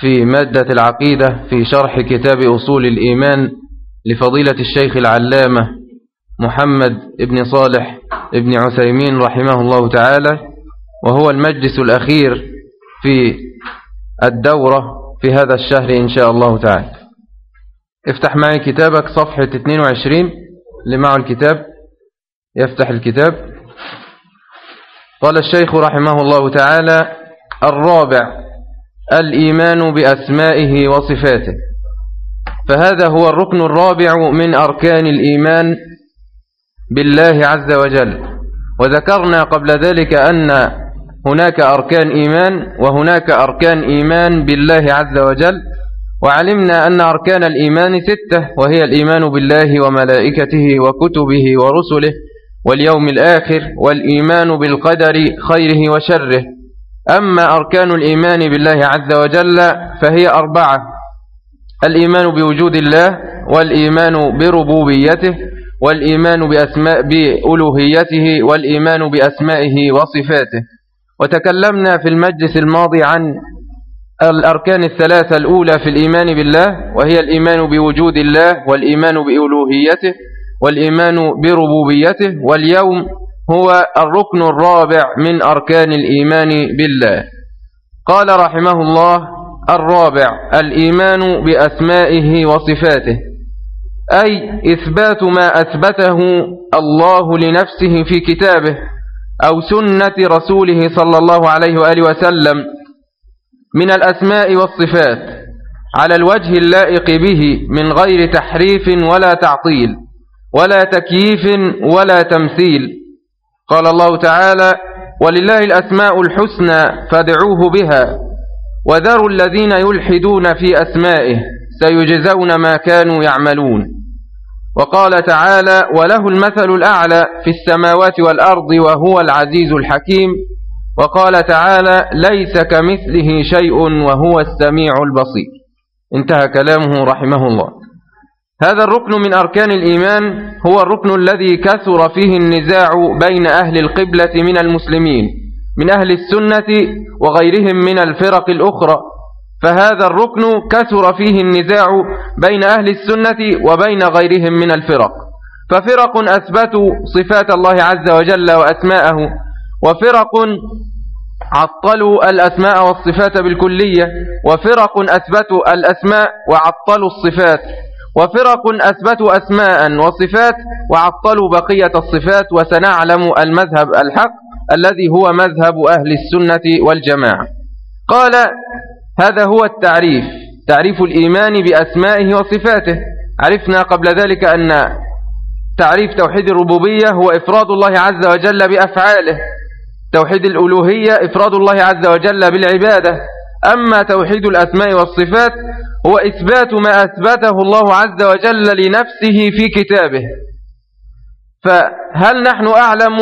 في مادة العقيدة في شرح كتاب أصول الإيمان لفضيلة الشيخ العلامة محمد ابن صالح ابن عثيمين رحمه الله تعالى وهو المجلس الأخير في الدورة في هذا الشهر إن شاء الله تعالى. افتح معي كتابك صفحة 22 اللي معه الكتاب يفتح الكتاب. قال الشيخ رحمه الله تعالى الرابع الإيمان بأسمائه وصفاته. فهذا هو الركن الرابع من أركان الإيمان بالله عز وجل. وذكرنا قبل ذلك أن هناك أركان إيمان وهناك أركان إيمان بالله عز وجل. وعلمنا أن أركان الإيمان ستة وهي الإيمان بالله وملائكته وكتبه ورسله واليوم الآخر والإيمان بالقدر خيره وشره. أما أركان الإيمان بالله عز وجل فهي أربعة الإيمان بوجود الله والإيمان بربوبيته والإيمان بأسماء بألوهيته والإيمان بأسمائه وصفاته. وتكلمنا في المجلس الماضي عن الأركان الثلاثة الأولى في الإيمان بالله وهي الإيمان بوجود الله والإيمان بألوهيته والإيمان بربوبيته واليوم هو الركن الرابع من أركان الإيمان بالله. قال رحمه الله الرابع الإيمان بأسمائه وصفاته أي إثبات ما أثبته الله لنفسه في كتابه أو سنة رسوله صلى الله عليه وآله وسلم من الأسماء والصفات على الوجه اللائق به من غير تحريف ولا تعطيل ولا تكييف ولا تمثيل. قال الله تعالى ولله الأسماء الحسنى فادعوه بها وذروا الذين يلحدون في أسمائه سيجزون ما كانوا يعملون. وقال تعالى وله المثل الأعلى في السماوات والأرض وهو العزيز الحكيم. وقال تعالى ليس كمثله شيء وهو السميع البصير. انتهى كلامه رحمه الله. هذا الركن من أركان الإيمان هو الركن الذي كثر فيه النزاع بين أهل القبلة من المسلمين من أهل السنة وغيرهم من الفرق الأخرى. فهذا الركن كثر فيه النزاع بين أهل السنة وبين غيرهم من الفرق. ففرق أثبتوا صفات الله عز وجل وأسماءه وفرق عطلوا الأسماء والصفات بالكلية وفرق أثبتوا الأسماء وعطلوا الصفات. وفرق أثبتوا أسماء وصفات وعطلوا بقية الصفات وسنعلم المذهب الحق الذي هو مذهب أهل السنة والجماعة. قال هذا هو التعريف تعريف الإيمان بأسمائه وصفاته. عرفنا قبل ذلك أن تعريف توحيد الربوبية هو إفراد الله عز وجل بأفعاله. توحيد الألوهية إفراد الله عز وجل بالعبادة. أما توحيد الأسماء والصفات هو إثبات ما أثبته الله عز وجل لنفسه في كتابه. فهل نحن أعلم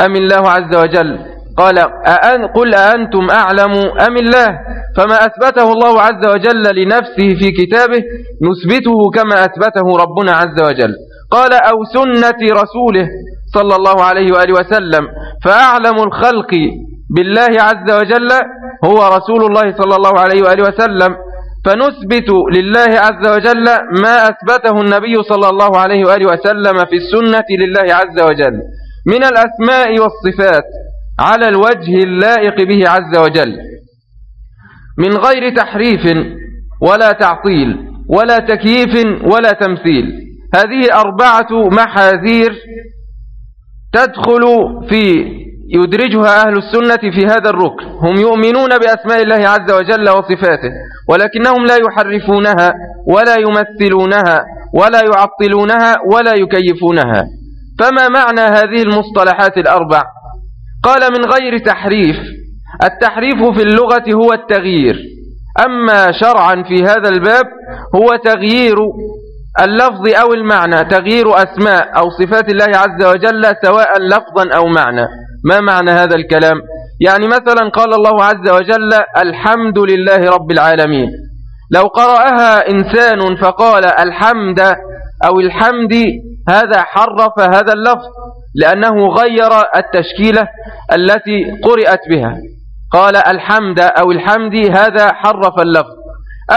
أم الله عز وجل؟ قال أأن قل أأنتم أعلم أم الله؟ فما أثبته الله عز وجل لنفسه في كتابه نثبته كما أثبته ربنا عز وجل. قال أو سنة رسوله صلى الله عليه وآله وسلم. فأعلم الخلق بالله عز وجل هو رسول الله صلى الله عليه وآله وسلم فنثبت لله عز وجل ما أثبته النبي صلى الله عليه وآله وسلم في السنة لله عز وجل من الأسماء والصفات على الوجه اللائق به عز وجل من غير تحريف ولا تعطيل ولا تكييف ولا تمثيل. هذه أربعة محاذير تدخل في يدرجها أهل السنة في هذا الركن. هم يؤمنون بأسماء الله عز وجل وصفاته ولكنهم لا يحرفونها ولا يمثلونها ولا يعطلونها ولا يكيفونها. فما معنى هذه المصطلحات الأربع؟ قال من غير تحريف التحريف في اللغة هو التغيير. أما شرعا في هذا الباب هو تغيير اللفظ أو المعنى تغيير أسماء أو صفات الله عز وجل سواء لفظا أو معنى. ما معنى هذا الكلام؟ يعني مثلا قال الله عز وجل الحمد لله رب العالمين. لو قرأها إنسان فقال الحمد أو الحمد هذا حرف هذا اللفظ لأنه غير التشكيلة التي قرأت بها. قال الحمد أو الحمد هذا حرف اللفظ.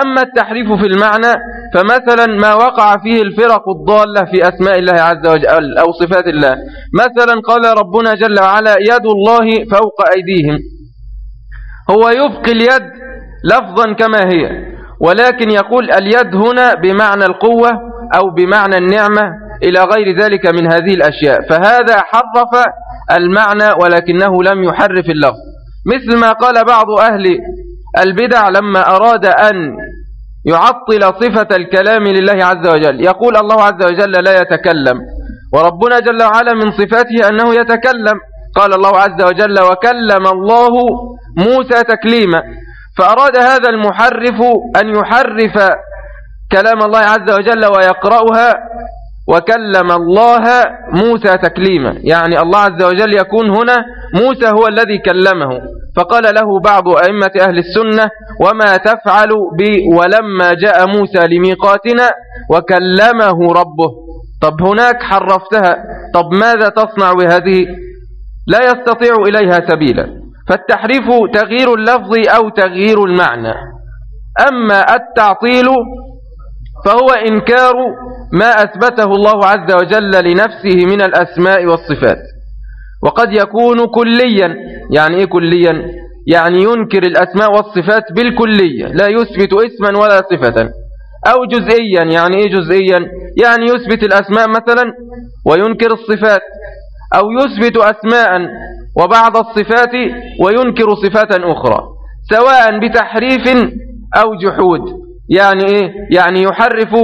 أما التحريف في المعنى فمثلا ما وقع فيه الفرق الضالة في أسماء الله عز وجل أو صفات الله. مثلا قال ربنا جل وعلا يد الله فوق أيديهم. هو يبقي اليد لفظا كما هي ولكن يقول اليد هنا بمعنى القوة أو بمعنى النعمة إلى غير ذلك من هذه الأشياء. فهذا حرف المعنى ولكنه لم يحرف اللفظ. مثل ما قال بعض أهل البدع لما أراد أن يعطل صفة الكلام لله عز وجل. يقول الله عز وجل لا يتكلم. وربنا جل وعلا من صفاته أنه يتكلم. قال الله عز وجل وكلم الله موسى تكليما. فأراد هذا المحرف أن يحرف كلام الله عز وجل ويقرأها. وكلم الله موسى تكليما. يعني الله عز وجل يكون هنا موسى هو الذي كلمه. فقال له بعض أئمة أهل السنة وما تفعل ب ولما جاء موسى لميقاتنا وكلمه ربه. طب هناك حرفتها. طب ماذا تصنع بهذه؟ لا يستطيع إليها سبيلا. فالتحريف تغيير اللفظ أو تغيير المعنى. أما التعطيل فهو إنكار ما أثبته الله عز وجل لنفسه من الأسماء والصفات. وقد يكون كليا. يعني إيه كليا؟ يعني ينكر الأسماء والصفات بالكلية. لا يثبت اسما ولا صفة. أو جزئيا. يعني إيه جزئيا؟ يعني يثبت الأسماء مثلا وينكر الصفات. أو يثبت أسماء وبعض الصفات وينكر صفات أخرى. سواء بتحريف أو جحود. يعني إيه؟ يعني يحرف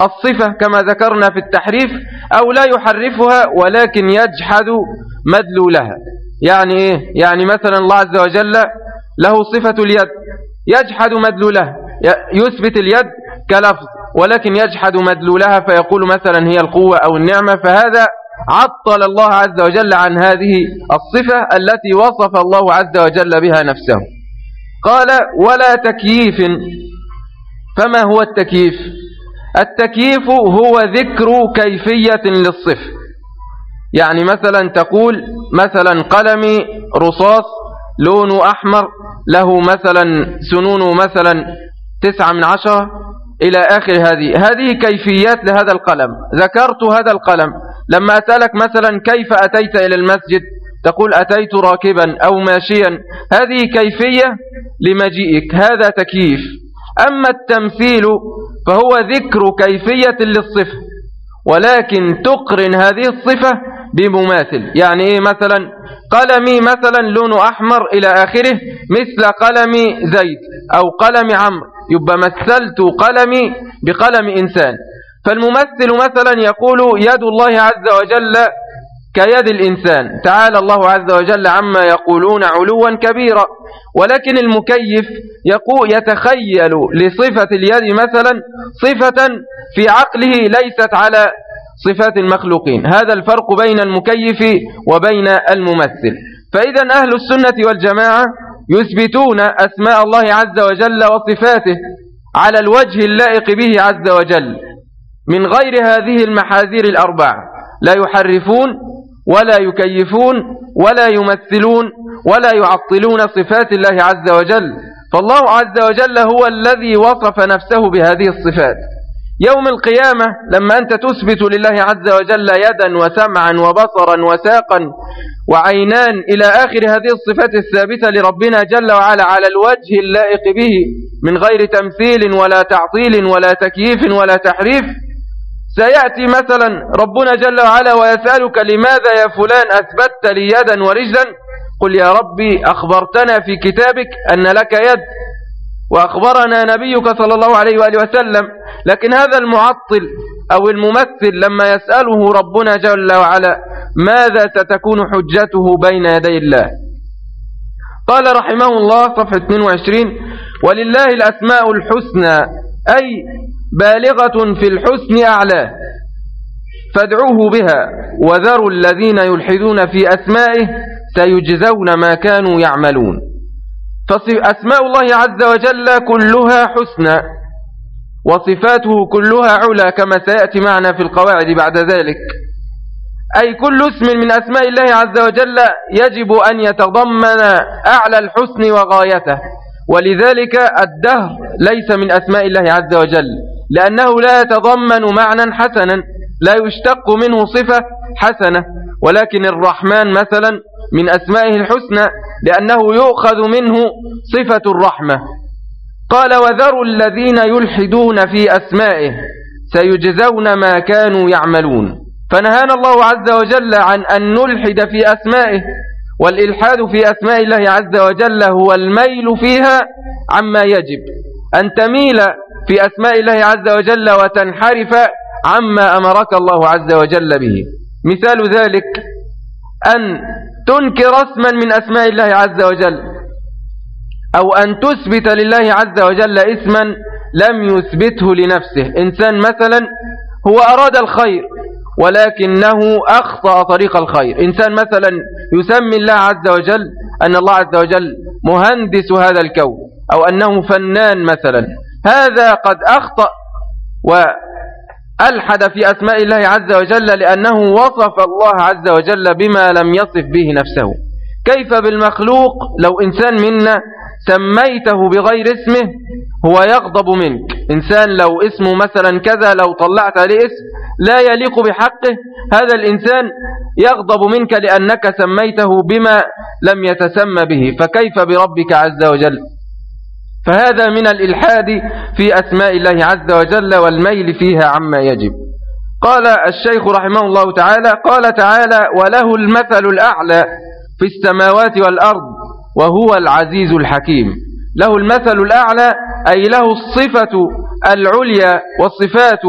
الصفة كما ذكرنا في التحريف أو لا يحرفها ولكن يجحد مدلولها يعني إيه؟ يعني مثلا الله عز وجل له صفة اليد يجحد مدلولها يثبت اليد كلفظ ولكن يجحد مدلولها فيقول مثلا هي القوة أو النعمة فهذا عطل الله عز وجل عن هذه الصفة التي وصف الله عز وجل بها نفسه قال ولا تكييف فما هو التكييف؟ التكييف هو ذكر كيفية للصف. يعني مثلا تقول مثلا قلمي رصاص لونه أحمر له مثلا سنونه مثلا تسعة من عشرة إلى آخر هذه. هذه كيفيات لهذا القلم. ذكرت هذا القلم. لما أسألك مثلا كيف أتيت إلى المسجد تقول أتيت راكبا أو ماشيا. هذه كيفية لمجيئك. هذا تكييف. أما التمثيل فهو ذكر كيفية للصفة ولكن تقرن هذه الصفة بمماثل. يعني إيه مثلا؟ قلمي مثلا لونه أحمر إلى آخره مثل قلم زيد أو قلم عمرو. يبقى مثلت قلمي بقلم إنسان. فالممثل مثلا يقول يد الله عز وجل كيد الإنسان. تعالى الله عز وجل عما يقولون علوا كبيرا. ولكن المكيف يقول يتخيل لصفة اليد مثلا صفة في عقله ليست على صفات المخلوقين. هذا الفرق بين المكيف وبين الممثل. فإذا أهل السنة والجماعة يثبتون أسماء الله عز وجل وصفاته على الوجه اللائق به عز وجل. من غير هذه المحاذير الأربعة لا يحرفون ولا يكيفون ولا يمثلون ولا يعطلون صفات الله عز وجل. فالله عز وجل هو الذي وصف نفسه بهذه الصفات. يوم القيامة لما أنت تثبت لله عز وجل يدا وسمعا وبصرا وساقا وعينان إلى آخر هذه الصفات الثابتة لربنا جل وعلا على الوجه اللائق به من غير تمثيل ولا تعطيل ولا تكييف ولا تحريف سيأتي مثلا ربنا جل وعلا ويسألك لماذا يا فلان أثبتت لي يدا ورجلا؟ قل يا ربي أخبرتنا في كتابك أن لك يد وأخبرنا نبيك صلى الله عليه وآله وسلم لكن هذا المعطل أو الممثل لما يسأله ربنا جل وعلا ماذا ستكون حجته بين يدي الله؟ قال رحمه الله صفحة 22 ولله الأسماء الحسنى أي بالغة في الحسن أعلاه فادعوه بها وذروا الذين يلحدون في أسمائه سيجزون ما كانوا يعملون. فأسماء الله عز وجل كلها حسنى وصفاته كلها علا كما سيأتي معنا في القواعد بعد ذلك. أي كل اسم من أسماء الله عز وجل يجب أن يتضمن أعلى الحسن وغايته. ولذلك الدهر ليس من أسماء الله عز وجل. لأنه لا يتضمن معنى حسنا لا يشتق منه صفة حسنة. ولكن الرحمن مثلا من أسمائه الحسنى لأنه يؤخذ منه صفة الرحمة. قال وذروا الذين يلحدون في أسمائه سيجزون ما كانوا يعملون. فنهانا الله عز وجل عن أن نلحد في أسمائه والإلحاد في أسماء الله عز وجل هو الميل فيها عما يجب. أن تميل في أسماء الله عز وجل وتنحرف عما أمرك الله عز وجل به. مثال ذلك أن تنكر اسما من أسماء الله عز وجل أو أن تثبت لله عز وجل اسما لم يثبته لنفسه. إنسان مثلا هو أراد الخير ولكنه أخطأ طريق الخير. إنسان مثلا يسمي الله عز وجل أن الله عز وجل مهندس هذا الكون أو أنه فنان مثلا. هذا قد أخطأ وألحد في أسماء الله عز وجل لأنه وصف الله عز وجل بما لم يصف به نفسه. كيف بالمخلوق؟ لو إنسان منا سميته بغير اسمه هو يغضب منك. إنسان لو اسمه مثلا كذا لو طلعت عليه اسم لا يليق بحقه هذا الإنسان يغضب منك لأنك سميته بما لم يتسمى به. فكيف بربك عز وجل؟ فهذا من الإلحاد في أسماء الله عز وجل والميل فيها عما يجب. قال الشيخ رحمه الله تعالى قال تعالى وله المثل الأعلى في السماوات والأرض وهو العزيز الحكيم. له المثل الأعلى أي له الصفة العليا والصفات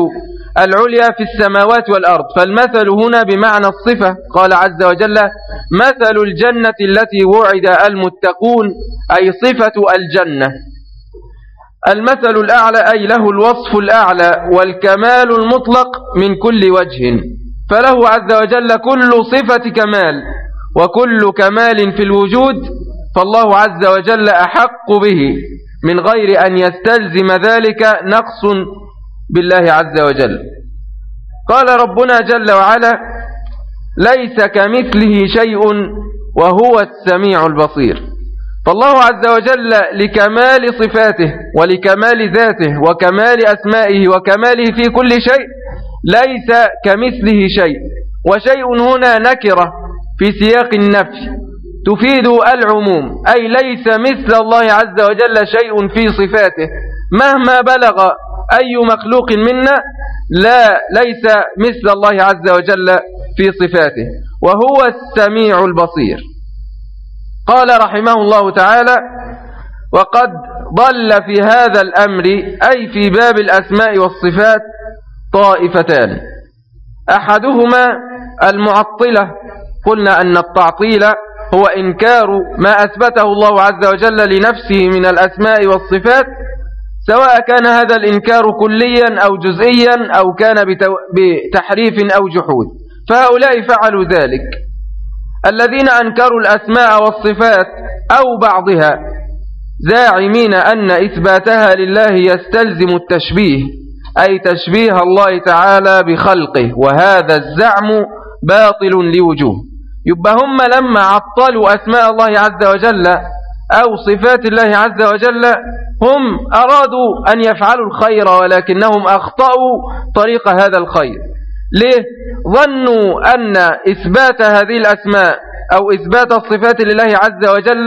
العليا في السماوات والأرض. فالمثل هنا بمعنى الصفة قال عز وجل مثل الجنة التي وعد المتقون أي صفة الجنة. المثل الأعلى أي له الوصف الأعلى والكمال المطلق من كل وجه. فله عز وجل كل صفة كمال وكل كمال في الوجود فالله عز وجل أحق به. من غير أن يستلزم ذلك نقص بالله عز وجل. قال ربنا جل وعلا ليس كمثله شيء وهو السميع البصير. فالله عز وجل لكمال صفاته ولكمال ذاته وكمال أسمائه وكماله في كل شيء ليس كمثله شيء وشيء هنا نكرة في سياق النفي تفيد العموم أي ليس مثل الله عز وجل شيء في صفاته مهما بلغ أي مخلوق منا لا ليس مثل الله عز وجل في صفاته وهو السميع البصير قال رحمه الله تعالى وقد ضل في هذا الأمر أي في باب الأسماء والصفات طائفتان. أحدهما المعطلة قلنا أن التعطيل هو إنكار ما أثبته الله عز وجل لنفسه من الأسماء والصفات سواء كان هذا الإنكار كليا أو جزئيا أو كان بتحريف أو جحود. فهؤلاء فعلوا ذلك. الذين أنكروا الأسماء والصفات أو بعضها زاعمين أن إثباتها لله يستلزم التشبيه أي تشبيه الله تعالى بخلقه وهذا الزعم باطل لوجوه. يبقى هم لما عطلوا أسماء الله عز وجل أو صفات الله عز وجل هم أرادوا أن يفعلوا الخير ولكنهم أخطأوا طريق هذا الخير. ليه؟ ظنوا أن إثبات هذه الأسماء أو إثبات الصفات لله عز وجل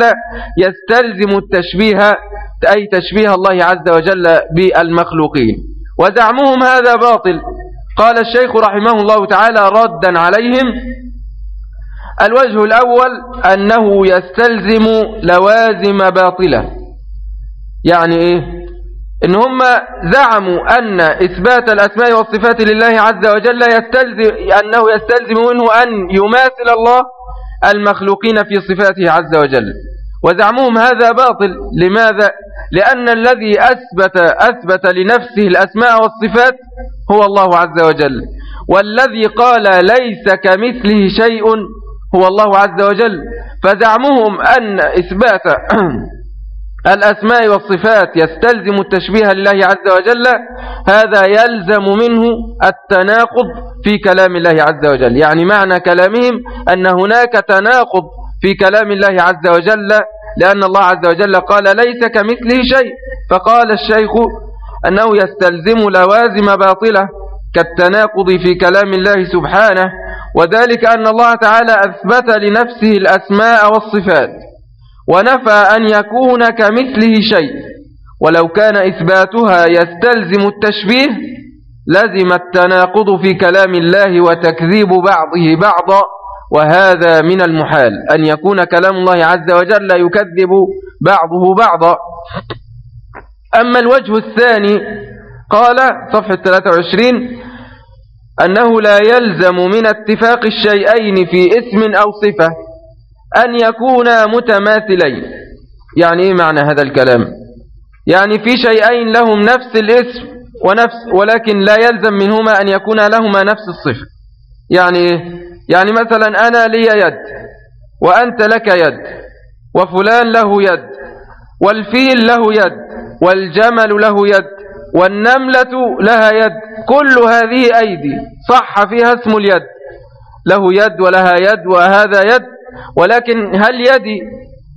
يستلزم التشبيه أي تشبيه الله عز وجل بالمخلوقين. وزعمهم هذا باطل. قال الشيخ رحمه الله تعالى ردا عليهم الوجه الأول أنه يستلزم لوازم باطلة. يعني إيه؟ إن هم زعموا أن إثبات الأسماء والصفات لله عز وجل يستلزم أنه يستلزم منه أن يماثل الله المخلوقين في صفاته عز وجل. وزعمهم هذا باطل. لماذا؟ لأن الذي أثبت, أثبت لنفسه الأسماء والصفات هو الله عز وجل. والذي قال ليس كمثله شيء هو الله عز وجل. فزعمهم أن إثبات الأسماء والصفات يستلزم التشبيه لله عز وجل هذا يلزم منه التناقض في كلام الله عز وجل. يعني معنى كلامهم أن هناك تناقض في كلام الله عز وجل لأن الله عز وجل قال ليس كمثله شيء فقال الشيخ أنه يستلزم لوازم باطلة كالتناقض في كلام الله سبحانه وذلك أن الله تعالى أثبت لنفسه الأسماء والصفات. ونفى أن يكون كمثله شيء. ولو كان إثباتها يستلزم التشبيه لزم التناقض في كلام الله وتكذيب بعضه بعضا. وهذا من المحال أن يكون كلام الله عز وجل يكذب بعضه بعضا. أما الوجه الثاني قال صفحة 23 أنه لا يلزم من اتفاق الشيئين في اسم أو صفة. أن يكونا متماثلين. يعني إيه معنى هذا الكلام؟ يعني في شيئين لهم نفس الاسم ونفس ولكن لا يلزم منهما أن يكون لهما نفس الصفة. يعني إيه؟ يعني مثلا أنا لي يد وأنت لك يد وفلان له يد والفيل له يد والجمل له يد والنملة لها يد. كل هذه أيدي صح فيها اسم اليد له يد ولها يد وهذا يد. ولكن هل يدي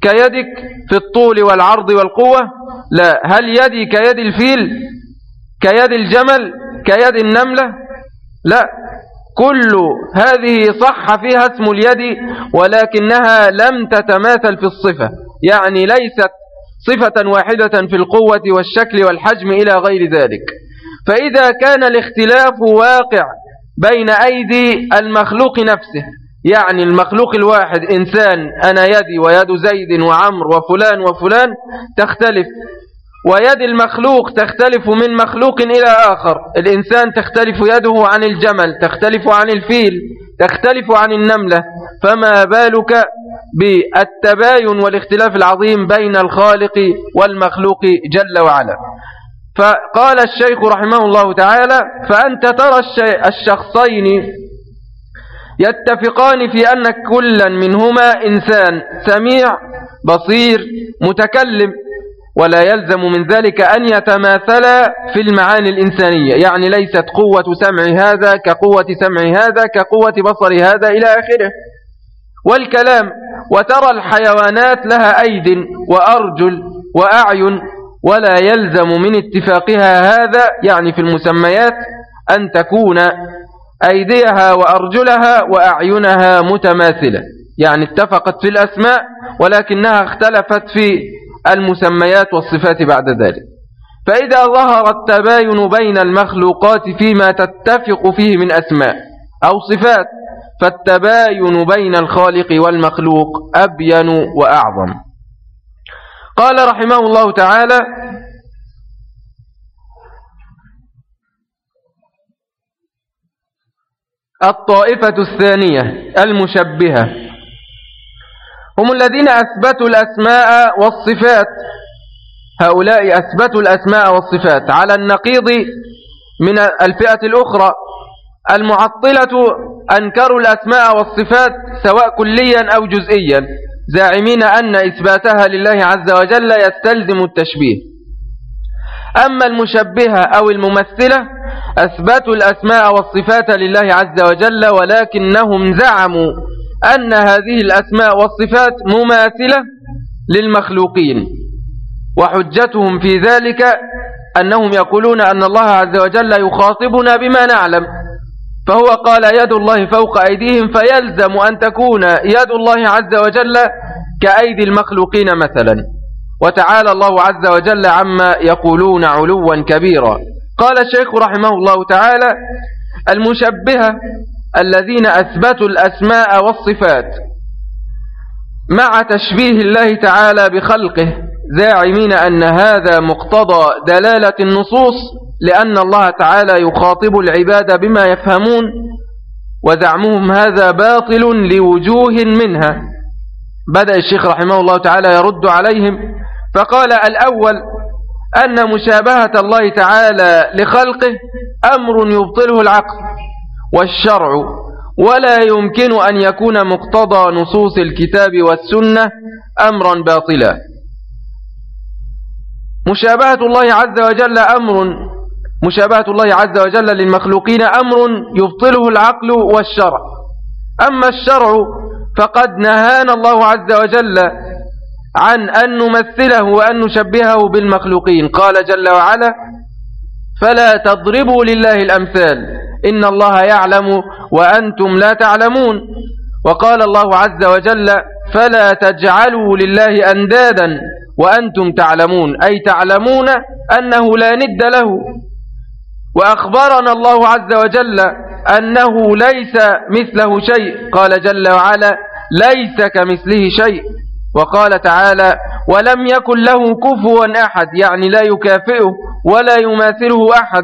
كيدك في الطول والعرض والقوة؟ لا. هل يدي كيد الفيل؟ كيد الجمل؟ كيد النملة؟ لا. كل هذه صح فيها اسم اليد ولكنها لم تتماثل في الصفة. يعني ليست صفة واحدة في القوة والشكل والحجم إلى غير ذلك. فإذا كان الاختلاف واقع بين أيدي المخلوق نفسه يعني المخلوق الواحد إنسان أنا يدي ويد زيد وعمر وفلان وفلان تختلف. ويد المخلوق تختلف من مخلوق إلى آخر. الإنسان تختلف يده عن الجمل تختلف عن الفيل تختلف عن النملة. فما بالك بالتباين والاختلاف العظيم بين الخالق والمخلوق جل وعلا؟ فقال الشيخ رحمه الله تعالى فأنت ترى الشخصين يتفقان في أن كلا منهما إنسان سميع بصير متكلم ولا يلزم من ذلك أن يتماثل في المعاني الإنسانية. يعني ليست قوة سمع هذا كقوة سمع هذا كقوة بصر هذا إلى آخره. والكلام وترى الحيوانات لها أيد وأرجل وأعين ولا يلزم من اتفاقها هذا يعني في المسميات أن تكون أيديها وأرجلها وأعينها متماثلة. يعني اتفقت في الأسماء ولكنها اختلفت في المسميات والصفات بعد ذلك. فإذا ظهر التباين بين المخلوقات فيما تتفق فيه من أسماء أو صفات فالتباين بين الخالق والمخلوق أبين وأعظم. قال رحمه الله تعالى الطائفة الثانية المشبهة. هم الذين أثبتوا الأسماء والصفات. هؤلاء أثبتوا الأسماء والصفات. على النقيض من الفئة الأخرى المعطلة أنكروا الأسماء والصفات سواء كليا أو جزئيا زاعمين أن إثباتها لله عز وجل يستلزم التشبيه. أما المشبهة أو الممثلة أثبتوا الأسماء والصفات لله عز وجل ولكنهم زعموا أن هذه الأسماء والصفات مماثلة للمخلوقين. وحجتهم في ذلك أنهم يقولون أن الله عز وجل يخاطبنا بما نعلم. فهو قال يد الله فوق أيديهم فيلزم أن تكون يد الله عز وجل كأيدي المخلوقين مثلا. وتعالى الله عز وجل عما يقولون علوا كبيرا. قال الشيخ رحمه الله تعالى المشبهة الذين أثبتوا الأسماء والصفات مع تشبيه الله تعالى بخلقه زاعمين أن هذا مقتضى دلالة النصوص لأن الله تعالى يخاطب العباد بما يفهمون وزعمهم هذا باطل لوجوه منها. بدأ الشيخ رحمه الله تعالى يرد عليهم فقال الأول أن مشابهة الله تعالى لخلقه أمر يبطله العقل والشرع ولا يمكن أن يكون مقتضى نصوص الكتاب والسنة أمرا باطلا. مشابهة الله عز وجل أمر مشابهة الله عز وجل للمخلوقين أمر يبطله العقل والشرع. أما الشرع فقد نهانا الله عز وجل عن أن نمثله وأن نشبهه بالمخلوقين. قال جل وعلا فلا تضربوا لله الأمثال. إن الله يعلم وأنتم لا تعلمون. وقال الله عز وجل فلا تجعلوا لله أندادا وأنتم تعلمون. أي تعلمون أنه لا ند له. وأخبرنا الله عز وجل أنه ليس مثله شيء. قال جل وعلا ليس كمثله شيء. وقال تعالى ولم يكن له كفوا أحد يعني لا يكافئه ولا يماثله أحد.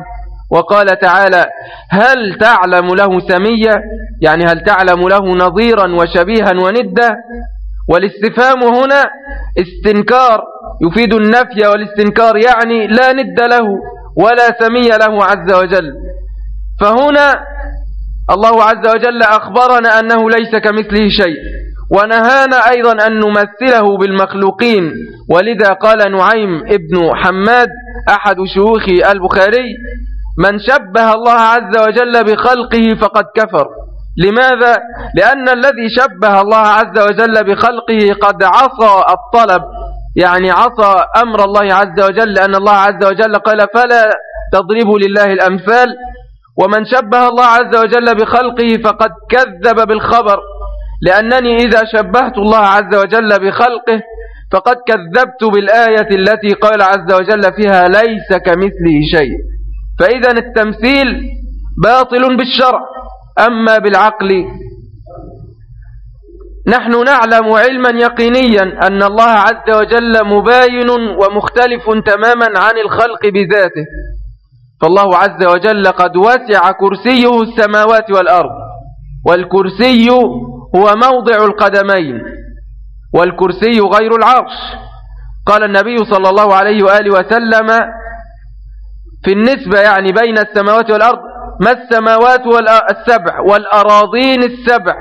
وقال تعالى هل تعلم له سمية؟ يعني هل تعلم له نظيرا وشبيها وندا؟ والاستفهام هنا استنكار يفيد النفي والاستنكار يعني لا ند له ولا سمي له عز وجل. فهنا الله عز وجل أخبرنا أنه ليس كمثله شيء. ونهانا أيضا أن نمثله بالمخلوقين. ولذا قال نعيم ابن حماد أحد شيوخ البخاري من شبه الله عز وجل بخلقه فقد كفر. لماذا؟ لأن الذي شبه الله عز وجل بخلقه قد عصى الطلب. يعني عصى أمر الله عز وجل لأن الله عز وجل قال فلا تضربوا لله الأمثال. ومن شبه الله عز وجل بخلقه فقد كذب بالخبر. لأنني إذا شبهت الله عز وجل بخلقه فقد كذبت بالآية التي قال عز وجل فيها ليس كمثله شيء فإذا التمثيل باطل بالشرع أما بالعقل. نحن نعلم علما يقينيا أن الله عز وجل مباين ومختلف تماما عن الخلق بذاته. فالله عز وجل قد وسع كرسيه السماوات والأرض والكرسي هو موضع القدمين والكرسي غير العرش. قال النبي صلى الله عليه وآله وسلم في النسبة يعني بين السماوات والأرض ما السماوات السبع والأراضين السبع.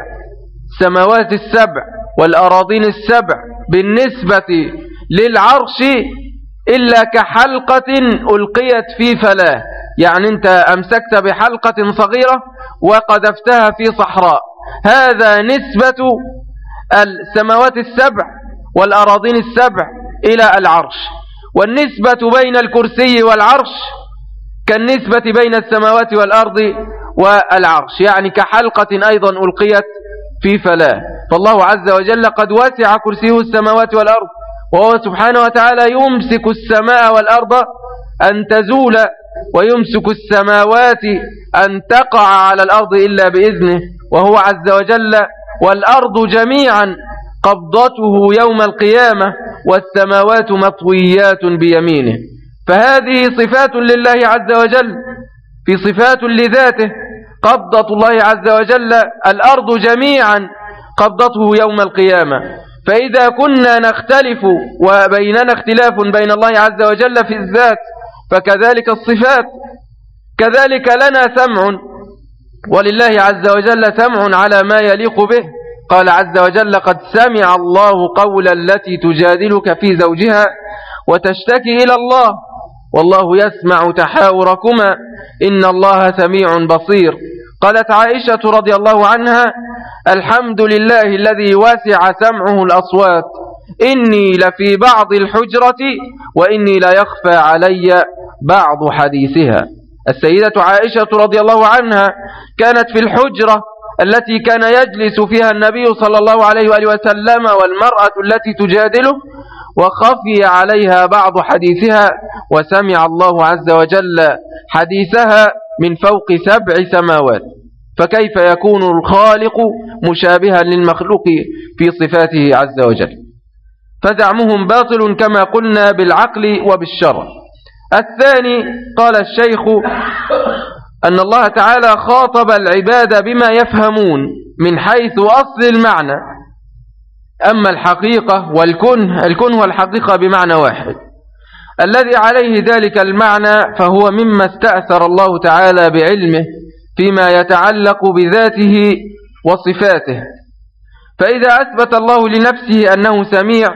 السماوات السبع والأراضين السبع بالنسبة للعرش إلا كحلقة ألقيت في فلاه. يعني أنت أمسكت بحلقة صغيرة وقذفتها في صحراء. هذا نسبة السماوات السبع والأراضين السبع إلى العرش. والنسبة بين الكرسي والعرش كالنسبة بين السماوات والأرض والعرش. يعني كحلقة أيضا ألقيت في فلاة. فالله عز وجل قد وسع كرسيه السماوات والأرض وهو سبحانه وتعالى يمسك السماء والأرض أن تزول ويمسك السماوات أن تقع على الأرض إلا بإذنه. وهو عز وجل والأرض جميعا قبضته يوم القيامة والسماوات مطويات بيمينه. فهذه صفات لله عز وجل. في صفات لذاته قبضة الله عز وجل الأرض جميعا قبضته يوم القيامة. فإذا كنا نختلف وبيننا اختلاف بين الله عز وجل في الذات فكذلك الصفات. كذلك لنا سمع ولله عز وجل سمع على ما يليق به. قال عز وجل قد سمع الله قول التي تجادلك في زوجها وتشتكي إلى الله. والله يسمع تحاوركما. إن الله سميع بصير. قالت عائشة رضي الله عنها الحمد لله الذي وسع سمعه الأصوات. إني لفي بعض الحجرة وإني لا يخفى علي بعض حديثها. السيدة عائشة رضي الله عنها كانت في الحجرة التي كان يجلس فيها النبي صلى الله عليه وآله وسلم والمرأة التي تجادله وخفي عليها بعض حديثها وسمع الله عز وجل حديثها من فوق سبع سماوات فكيف يكون الخالق مشابها للمخلوق في صفاته عز وجل؟ فزعمهم باطل كما قلنا بالعقل وبالشرع. الثاني قال الشيخ أن الله تعالى خاطب العباد بما يفهمون من حيث أصل المعنى. أما الحقيقة والكنه الكنه والحقيقة بمعنى واحد. الذي عليه ذلك المعنى فهو مما استأثر الله تعالى بعلمه فيما يتعلق بذاته وصفاته. فإذا أثبت الله لنفسه أنه سميع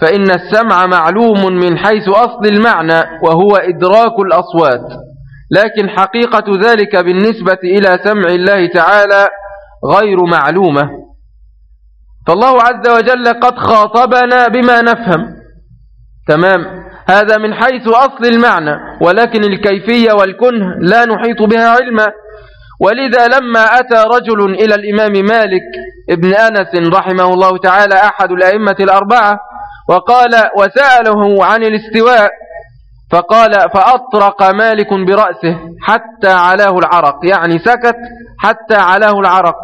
فإن السمع معلوم من حيث أصل المعنى وهو إدراك الأصوات لكن حقيقة ذلك بالنسبة إلى سمع الله تعالى غير معلومة. فالله عز وجل قد خاطبنا بما نفهم. تمام؟ هذا من حيث أصل المعنى ولكن الكيفية والكنه لا نحيط بها علما. ولذا لما أتى رجل إلى الإمام مالك ابن أنس رحمه الله تعالى أحد الأئمة الأربعة وقال وسأله عن الاستواء فقال فأطرق مالك برأسه حتى علاه العرق يعني سكت حتى علاه العرق.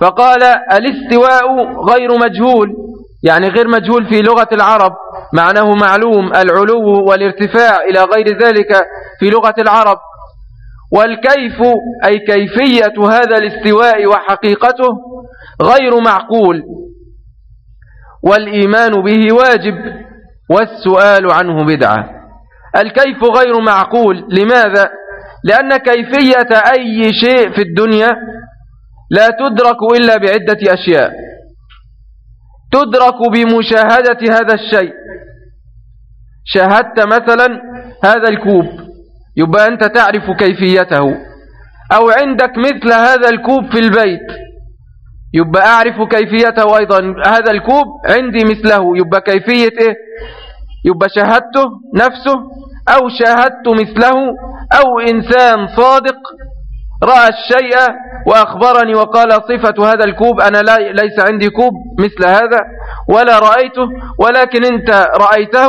فقال الاستواء غير مجهول يعني غير مجهول في لغة العرب معناه معلوم العلو والارتفاع إلى غير ذلك في لغة العرب. والكيف أي كيفية هذا الاستواء وحقيقته غير معقول والإيمان به واجب والسؤال عنه بدعة. الكيف غير معقول. لماذا؟ لأن كيفية أي شيء في الدنيا لا تدرك إلا بعدة أشياء. تدرك بمشاهدة هذا الشيء. شاهدت مثلا هذا الكوب. يبقى أنت تعرف كيفيته. أو عندك مثل هذا الكوب في البيت. يبقى أعرف كيفيته أيضا. هذا الكوب عندي مثله. يبقى كيفية إيه؟ يبقى شاهدته نفسه أو شاهدت مثله أو إنسان صادق رأى الشيء وأخبرني وقال صفة هذا الكوب. أنا لا ليس عندي كوب مثل هذا ولا رأيته ولكن أنت رأيته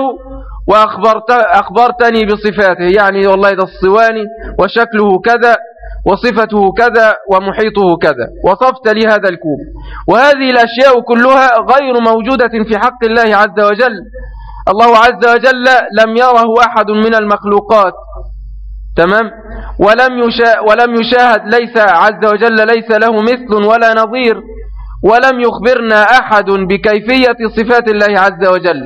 وأخبرت أخبرتني بصفاته. يعني والله ده الصواني وشكله كذا. وصفته كذا ومحيطه كذا. وصفت لي هذا الكوب. وهذه الأشياء كلها غير موجودة في حق الله عز وجل. الله عز وجل لم يره أحد من المخلوقات. تمام؟ ولم ولم يشاهد ليس عز وجل ليس له مثل ولا نظير. ولم يخبرنا أحد بكيفية صفات الله عز وجل.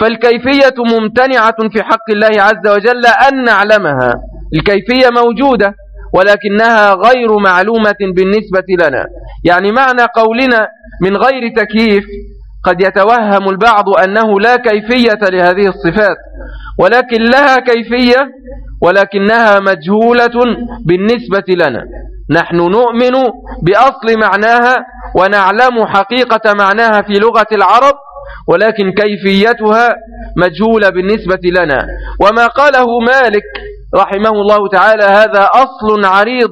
فالكيفية ممتنعة في حق الله عز وجل أن نعلمها. الكيفية موجودة. ولكنها غير معلومة بالنسبة لنا. يعني معنى قولنا من غير تكييف قد يتوهم البعض أنه لا كيفية لهذه الصفات ولكن لها كيفية ولكنها مجهولة بالنسبة لنا. نحن نؤمن بأصل معناها ونعلم حقيقة معناها في لغة العرب ولكن كيفيتها مجهولة بالنسبة لنا. وما قاله مالك رحمه الله تعالى هذا أصل عريض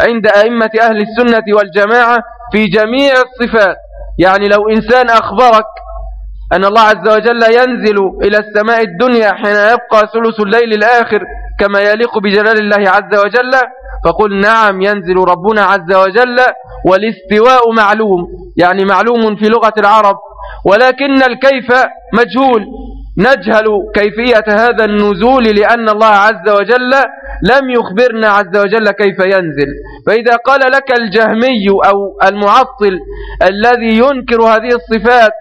عند أئمة أهل السنة والجماعة في جميع الصفات. يعني لو إنسان أخبرك أن الله عز وجل ينزل إلى السماء الدنيا حين يبقى ثلث الليل الآخر كما يليق بجلال الله عز وجل فقل نعم ينزل ربنا عز وجل والاستواء معلوم. يعني معلوم في لغة العرب ولكن الكيف مجهول. نجهل كيفية هذا النزول لأن الله عز وجل لم يخبرنا عز وجل كيف ينزل. فإذا قال لك الجهمي أو المعطل الذي ينكر هذه الصفات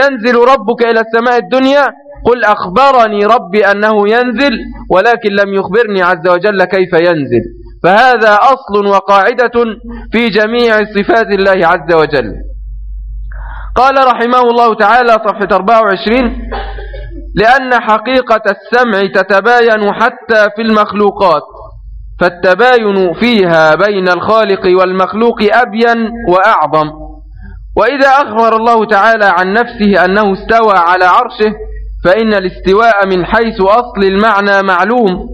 ينزل ربك إلى السماء الدنيا قل أخبرني ربي أنه ينزل ولكن لم يخبرني عز وجل كيف ينزل. فهذا أصل وقاعدة في جميع صفات الله عز وجل. قال رحمه الله تعالى صفحة 24 لأن حقيقة السمع تتباين حتى في المخلوقات فالتباين فيها بين الخالق والمخلوق أبين وأعظم. وإذا أخبر الله تعالى عن نفسه أنه استوى على عرشه فإن الاستواء من حيث أصل المعنى معلوم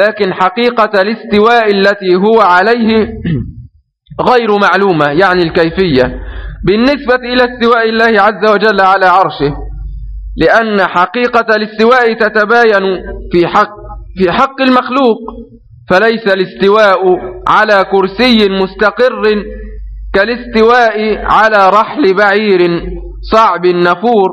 لكن حقيقة الاستواء التي هو عليه غير معلومة يعني الكيفية. بالنسبة إلى استواء الله عز وجل على عرشه لأن حقيقة الاستواء تتباين في حق, في حق المخلوق فليس الاستواء على كرسي مستقر كالاستواء على رحل بعير صعب النفور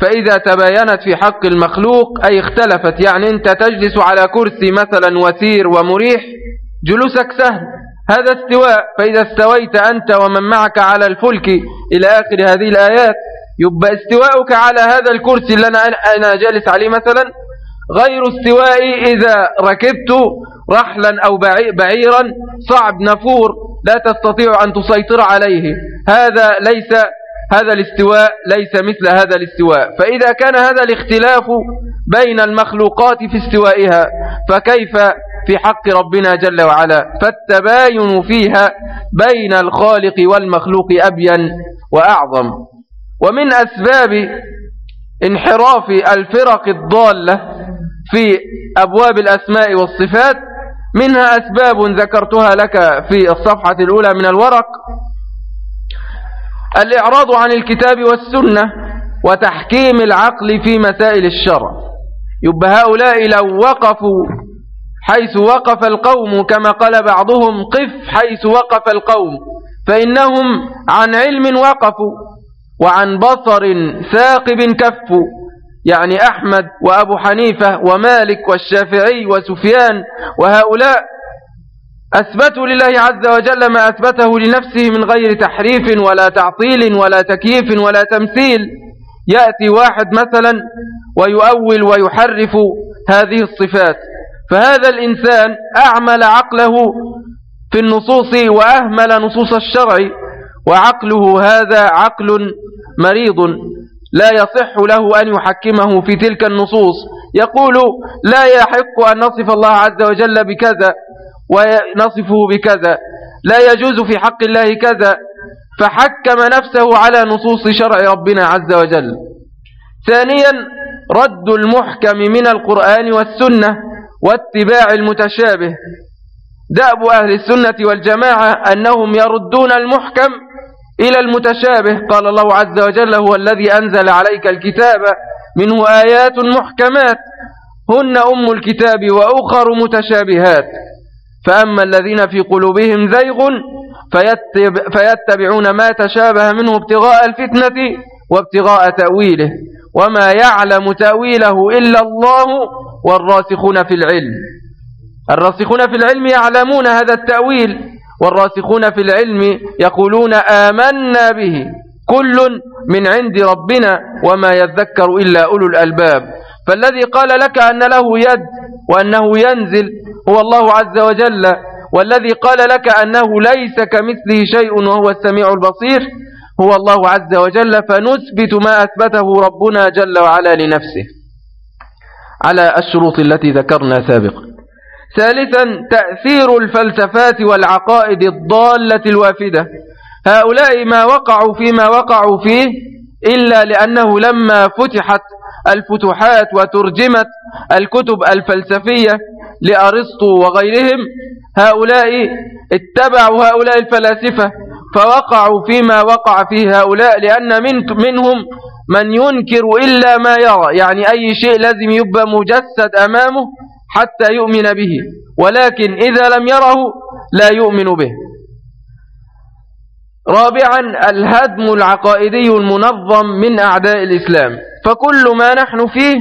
فإذا تباينت في حق المخلوق أي اختلفت يعني أنت تجلس على كرسي مثلا وثير ومريح جلوسك سهل. هذا استواء فإذا استويت أنت ومن معك على الفلك إلى آخر هذه الآيات يبقى استواءك على هذا الكرسي اللي أنا, أنا جالس عليه مثلا غير استوائي إذا ركبت رحلا أو بعيرا صعب نفور لا تستطيع أن تسيطر عليه. هذا ليس هذا الاستواء ليس مثل هذا الاستواء. فإذا كان هذا الاختلاف بين المخلوقات في استوائها فكيف في حق ربنا جل وعلا. فالتباين فيها بين الخالق والمخلوق أبين وأعظم. ومن أسباب انحراف الفرق الضالة في أبواب الأسماء والصفات منها أسباب ذكرتها لك في الصفحة الأولى من الورق الإعراض عن الكتاب والسنة وتحكيم العقل في مسائل الشرع. يبقى هؤلاء لو وقفوا حيث وقف القوم كما قال بعضهم قف حيث وقف القوم فإنهم عن علم وقفوا وعن بصر ثاقب كفوا يعني أحمد وأبو حنيفة ومالك والشافعي وسفيان وهؤلاء أثبتوا لله عز وجل ما أثبته لنفسه من غير تحريف ولا تعطيل ولا تكييف ولا تمثيل يأتي واحد مثلا ويؤول ويحرف هذه الصفات فهذا الإنسان أعمل عقله في النصوص وأهمل نصوص الشرع وعقله هذا عقل مريض لا يصح له أن يحكمه في تلك النصوص. يقول لا يحق أن نصف الله عز وجل بكذا ونصفه بكذا لا يجوز في حق الله كذا فحكم نفسه على نصوص شرع ربنا عز وجل. ثانيا رد المحكم من القرآن والسنة واتباع المتشابه. دأب أهل السنة والجماعة أنهم يردون المحكم إلى المتشابه. قال الله عز وجل هو الذي أنزل عليك الكتاب منه آيات محكمات هن أم الكتاب وأخر متشابهات. فأما الذين في قلوبهم زيغ فيتبعون ما تشابه منه ابتغاء الفتنة وابتغاء تأويله. وما يعلم تأويله إلا الله والراسخون في العلم. الراسخون في العلم يعلمون هذا التأويل والراسخون في العلم يقولون آمنا به. كل من عند ربنا وما يذكر إلا أولو الألباب. فالذي قال لك أن له يد وأنه ينزل هو الله عز وجل. والذي قال لك أنه ليس كمثله شيء وهو السميع البصير هو الله عز وجل. فنثبت ما أثبته ربنا جل وعلا لنفسه. على الشروط التي ذكرنا سابقا. ثالثا تأثير الفلسفات والعقائد الضالة الوافدة. هؤلاء ما وقعوا فيما وقعوا فيه إلا لأنه لما فتحت الفتوحات وترجمت الكتب الفلسفية لأرسطو وغيرهم هؤلاء اتبعوا هؤلاء الفلاسفة فوقعوا فيما وقع فيه هؤلاء لأن من منهم من ينكر إلا ما يرى يعني أي شيء لازم يبقى مجسد أمامه حتى يؤمن به ولكن إذا لم يره لا يؤمن به. رابعا الهدم العقائدي المنظم من أعداء الإسلام فكل ما نحن فيه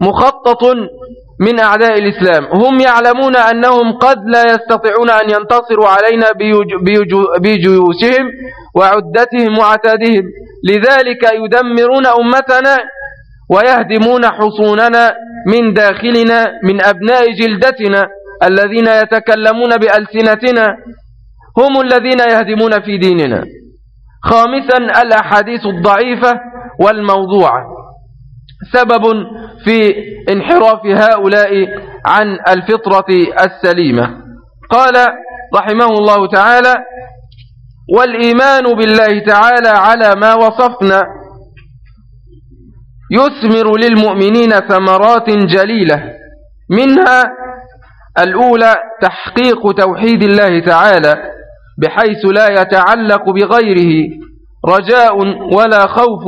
مخطط من أعداء الإسلام. هم يعلمون أنهم قد لا يستطيعون أن ينتصروا علينا بجيوشهم وعدتهم وعتادهم. لذلك يدمرون أمتنا ويهدمون حصوننا من داخلنا من أبناء جلدتنا الذين يتكلمون بألسنتنا. هم الذين يهدمون في ديننا. خامسا الأحاديث الضعيفة والموضوعة. سبب في انحراف هؤلاء عن الفطرة السليمة. قال رحمه الله تعالى والإيمان بالله تعالى على ما وصفنا يثمر للمؤمنين ثمرات جليلة منها الأولى تحقيق توحيد الله تعالى بحيث لا يتعلق بغيره رجاء ولا خوف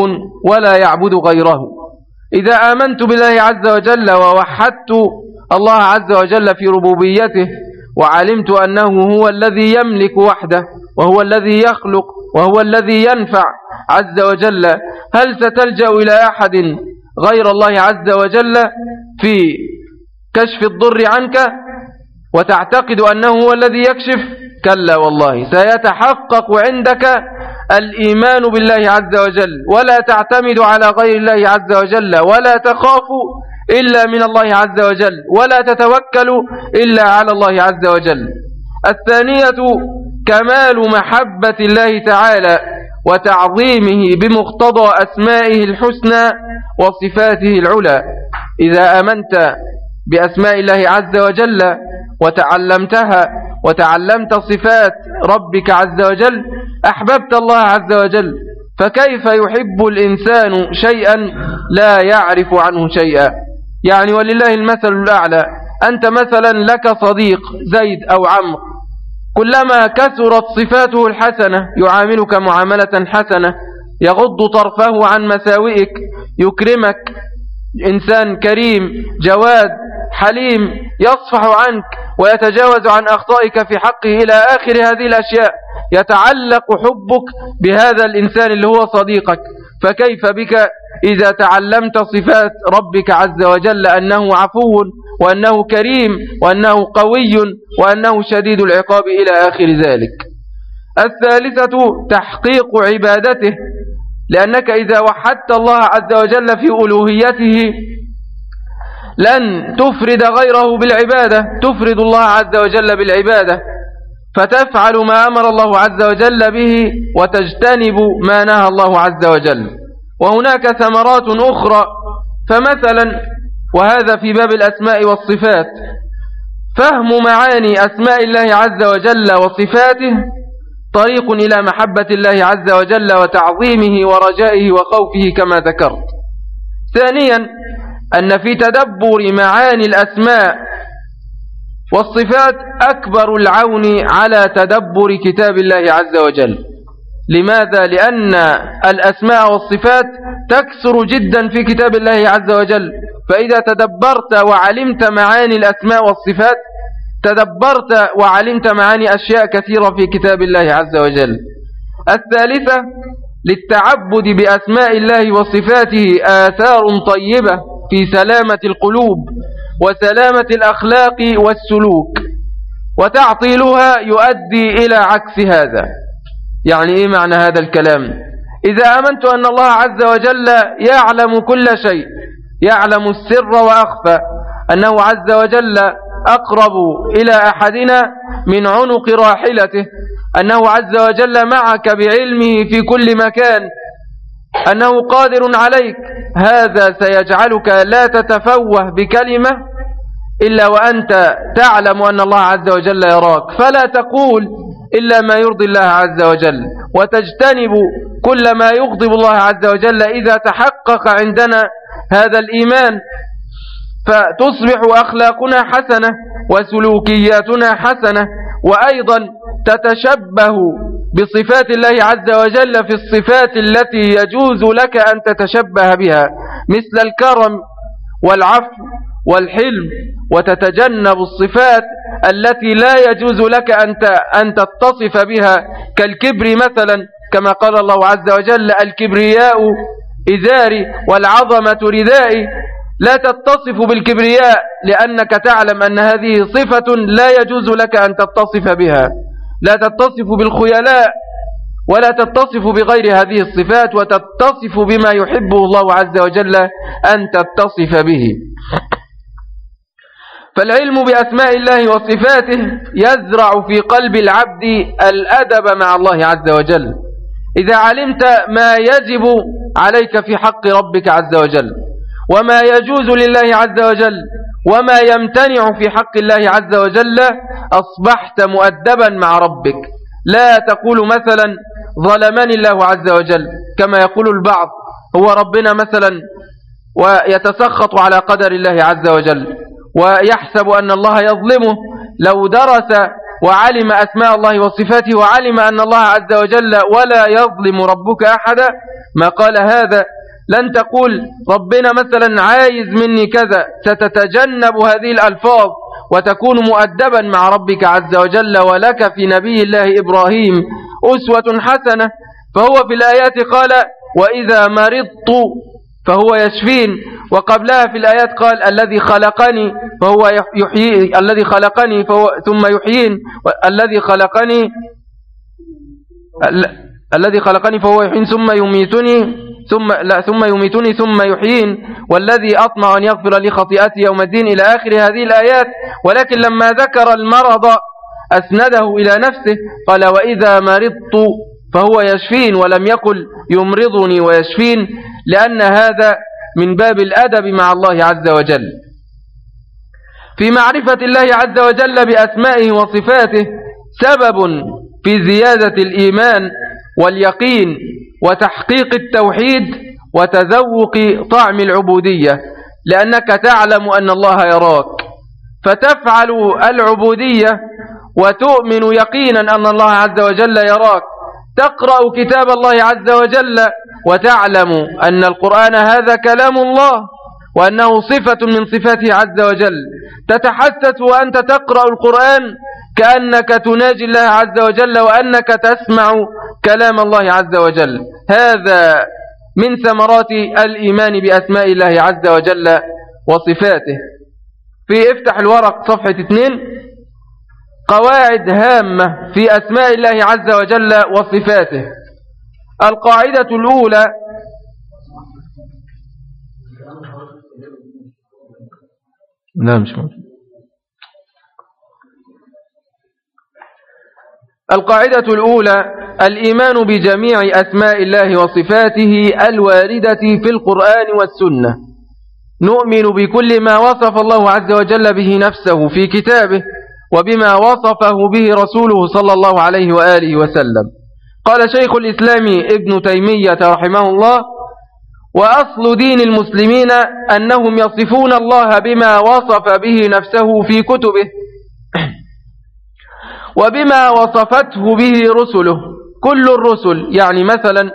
ولا يعبد غيره. إذا آمنت بالله عز وجل ووحدت الله عز وجل في ربوبيته وعلمت أنه هو الذي يملك وحده وهو الذي يخلق وهو الذي ينفع عز وجل هل ستلجأ إلى أحد غير الله عز وجل في كشف الضر عنك؟ وتعتقد أنه هو الذي يكشف؟ كلا والله سيتحقق عندك الإيمان بالله عز وجل ولا تعتمد على غير الله عز وجل ولا تخاف إلا من الله عز وجل ولا تتوكل إلا على الله عز وجل. الثانية كمال محبة الله تعالى وتعظيمه بمقتضى أسمائه الحسنى وصفاته العلى. إذا أمنت بأسماء الله عز وجل وتعلمتها وتعلمت صفات ربك عز وجل أحببت الله عز وجل فكيف يحب الإنسان شيئا لا يعرف عنه شيئا؟ يعني ولله المثل الأعلى أنت مثلا لك صديق زيد أو عمرو كلما كثرت صفاته الحسنة يعاملك معاملة حسنة يغض طرفه عن مساوئك يكرمك إنسان كريم جواد حليم يصفح عنك ويتجاوز عن أخطائك في حقه إلى آخر هذه الأشياء. يتعلق حبك بهذا الإنسان اللي هو صديقك. فكيف بك؟ إذا تعلمت صفات ربك عز وجل أنه عفو وأنه كريم وأنه قوي وأنه شديد العقاب إلى آخر ذلك. الثالثة تحقيق عبادته. لأنك إذا وحدت الله عز وجل في ألوهيته لن تفرد غيره بالعبادة تفرد الله عز وجل بالعبادة. فتفعل ما أمر الله عز وجل به وتجتنب ما نهى الله عز وجل. وهناك ثمرات أخرى فمثلا وهذا في باب الأسماء والصفات. فهم معاني أسماء الله عز وجل وصفاته طريق إلى محبة الله عز وجل وتعظيمه ورجائه وخوفه كما ذكرت. ثانيا أن في تدبر معاني الأسماء والصفات أكبر العون على تدبر كتاب الله عز وجل. لماذا؟ لأن الأسماء والصفات تكثر جدا في كتاب الله عز وجل. فإذا تدبرت وعلمت معاني الأسماء والصفات تدبرت وعلمت معاني أشياء كثيرة في كتاب الله عز وجل. الثالثة للتعبد بأسماء الله وصفاته آثار طيبة. في سلامة القلوب وسلامة الأخلاق والسلوك. وتعطيلها يؤدي إلى عكس هذا. يعني إيه معنى هذا الكلام؟ إذا أمنت أن الله عز وجل يعلم كل شيء يعلم السر وأخفى أنه عز وجل أقرب إلى أحدنا من عنق راحلته أنه عز وجل معك بعلمه في كل مكان أنه قادر عليك. هذا سيجعلك لا تتفوه بكلمة إلا وأنت تعلم أن الله عز وجل يراك. فلا تقول إلا ما يرضي الله عز وجل. وتجتنب كل ما يغضب الله عز وجل إذا تحقق عندنا هذا الإيمان. فتصبح أخلاقنا حسنة وسلوكياتنا حسنة وأيضا تتشبه بصفات الله عز وجل في الصفات التي يجوز لك أن تتشبه بها مثل الكرم والعفو والحلم وتتجنب الصفات التي لا يجوز لك أن تتصف بها كالكبر مثلا كما قال الله عز وجل الكبرياء إزاري والعظمة ردائي. لا تتصف بالكبرياء لأنك تعلم أن هذه صفة لا يجوز لك أن تتصف بها. لا تتصف بالخيلاء ولا تتصف بغير هذه الصفات وتتصف بما يحبه الله عز وجل أن تتصف به. فالعلم بأسماء الله وصفاته يزرع في قلب العبد الأدب مع الله عز وجل. إذا علمت ما يجب عليك في حق ربك عز وجل. وما يجوز لله عز وجل وما يمتنع في حق الله عز وجل أصبحت مؤدبا مع ربك. لا تقول مثلا ظلمني الله عز وجل كما يقول البعض هو ربنا مثلا ويتسخط على قدر الله عز وجل ويحسب أن الله يظلمه. لو درس وعلم أسماء الله وصفاته وعلم أن الله عز وجل ولا يظلم ربك أحدا ما قال هذا؟ لن تقول ربنا مثلا عايز مني كذا ستتجنب هذه الألفاظ وتكون مؤدبا مع ربك عز وجل ولك في نبي الله إبراهيم أسوة حسنة. فهو في الآيات قال وإذا مرضت فهو يشفين. وقبلها في الآيات قال الذي خلقني فهو يحيي الذي خلقني فهو ثم يحيين. الذي خلقني الذي خلقني فهو يحيين ثم يميتني. ثم, لا ثم يميتني ثم يحيين. والذي أطمع أن يغفر لي خطيئتي يوم الدين إلى آخر هذه الآيات. ولكن لما ذكر المرض أسنده إلى نفسه قال وإذا مرضت فهو يشفين ولم يقل يمرضني ويشفين لأن هذا من باب الأدب مع الله عز وجل. في معرفة الله عز وجل بأسمائه وصفاته سبب في زيادة الإيمان واليقين وتحقيق التوحيد وتذوق طعم العبودية لأنك تعلم أن الله يراك. فتفعل العبودية وتؤمن يقينا أن الله عز وجل يراك. تقرأ كتاب الله عز وجل وتعلم أن القرآن هذا كلام الله وأنه صفة من صفاته عز وجل. تتحسس وأنت تقرأ القرآن كأنك تناجي الله عز وجل وأنك تسمع كلام الله عز وجل. هذا من ثمرات الإيمان بأسماء الله عز وجل وصفاته. في افتح الورق صفحة 2 قواعد هامة في أسماء الله عز وجل وصفاته. القاعدة الأولى لا مش موجود القاعدة الأولى الإيمان بجميع أسماء الله وصفاته الواردة في القرآن والسنة. نؤمن بكل ما وصف الله عز وجل به نفسه في كتابه وبما وصفه به رسوله صلى الله عليه وآله وسلم. قال شيخ الإسلام ابن تيمية رحمه الله وأصل دين المسلمين أنهم يصفون الله بما وصف به نفسه في كتبه وبما وصفته به رسله كل الرسل يعني مثلا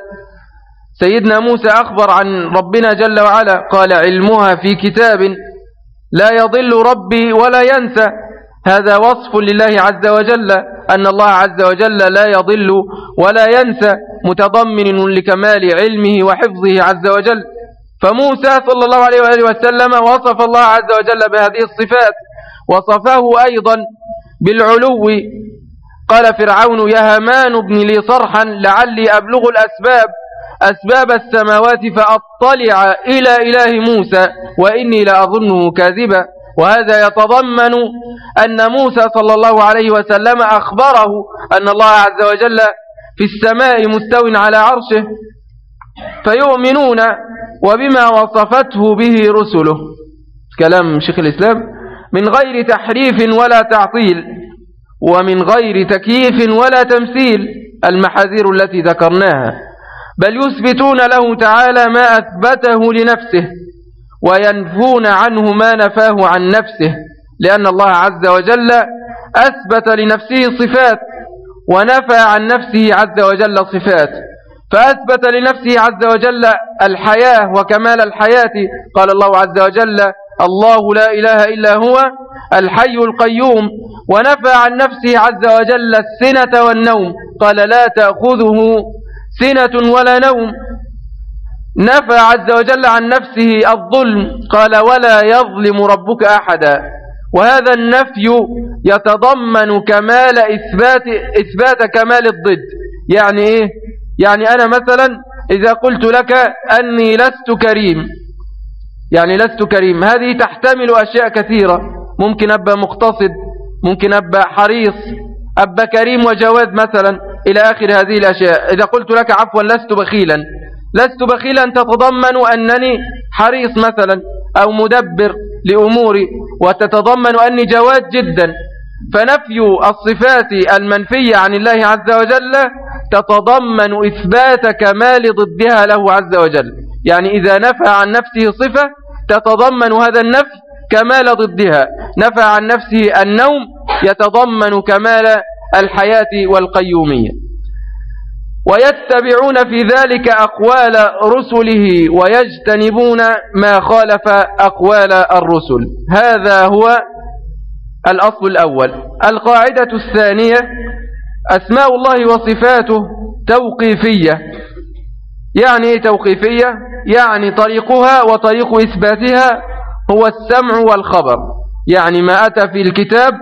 سيدنا موسى أخبر عن ربنا جل وعلا قال علمها في كتاب لا يضل ربي ولا ينسى. هذا وصف لله عز وجل أن الله عز وجل لا يضل ولا ينسى متضمن لكمال علمه وحفظه عز وجل. فموسى صلى الله عليه وآله وسلم وصف الله عز وجل بهذه الصفات وصفه أيضا بالعلو. قال فرعون يا هامان ابن لي صرحا لعلي أبلغ الأسباب أسباب السماوات فأطلع إلى إله موسى وإني لأظنه كاذبا. وهذا يتضمن أن موسى صلى الله عليه وسلم أخبره أن الله عز وجل في السماء مستو على عرشه فيؤمنون وبما وصفته به رسله. كلام شيخ الإسلام. من غير تحريف ولا تعطيل ومن غير تكييف ولا تمثيل المحاذير التي ذكرناها بل يثبتون له تعالى ما أثبته لنفسه وينفون عنه ما نفاه عن نفسه لأن الله عز وجل أثبت لنفسه صفات ونفى عن نفسه عز وجل صفات فأثبت لنفسه عز وجل الحياة وكمال الحياة قال الله عز وجل الله لا إله إلا هو الحي القيوم ونفى عن نفسه عز وجل السنة والنوم. قال لا تأخذه سنة ولا نوم. نفى عز وجل عن نفسه الظلم. قال ولا يظلم ربك أحدا. وهذا النفي يتضمن كمال إثبات, إثبات كمال الضد. يعني إيه؟ يعني أنا مثلا إذا قلت لك أني لست كريم. يعني لست كريم. هذه تحتمل أشياء كثيرة. ممكن أبقى مقتصد ممكن أبقى حريص أبقى كريم وجواد مثلا. إلى آخر هذه الأشياء. إذا قلت لك عفوا لست بخيلا. لست بخيلا تتضمن أنني حريص مثلا أو مدبر لأموري وتتضمن أني جواد جدا. فنفي الصفات المنفية عن الله عز وجل تتضمن إثبات كمال ضدها له عز وجل. يعني إذا نفى عن نفسه صفة تتضمن هذا النفي كمال ضدها. نفى عن نفسه النوم يتضمن كمال الحياة والقيومية. ويتبعون في ذلك أقوال رسله ويجتنبون ما خالف أقوال الرسل. هذا هو الأصل الأول. القاعدة الثانية أسماء الله وصفاته توقيفية. يعني توقيفية يعني طريقها وطريق إثباتها هو السمع والخبر. يعني ما أتى في الكتاب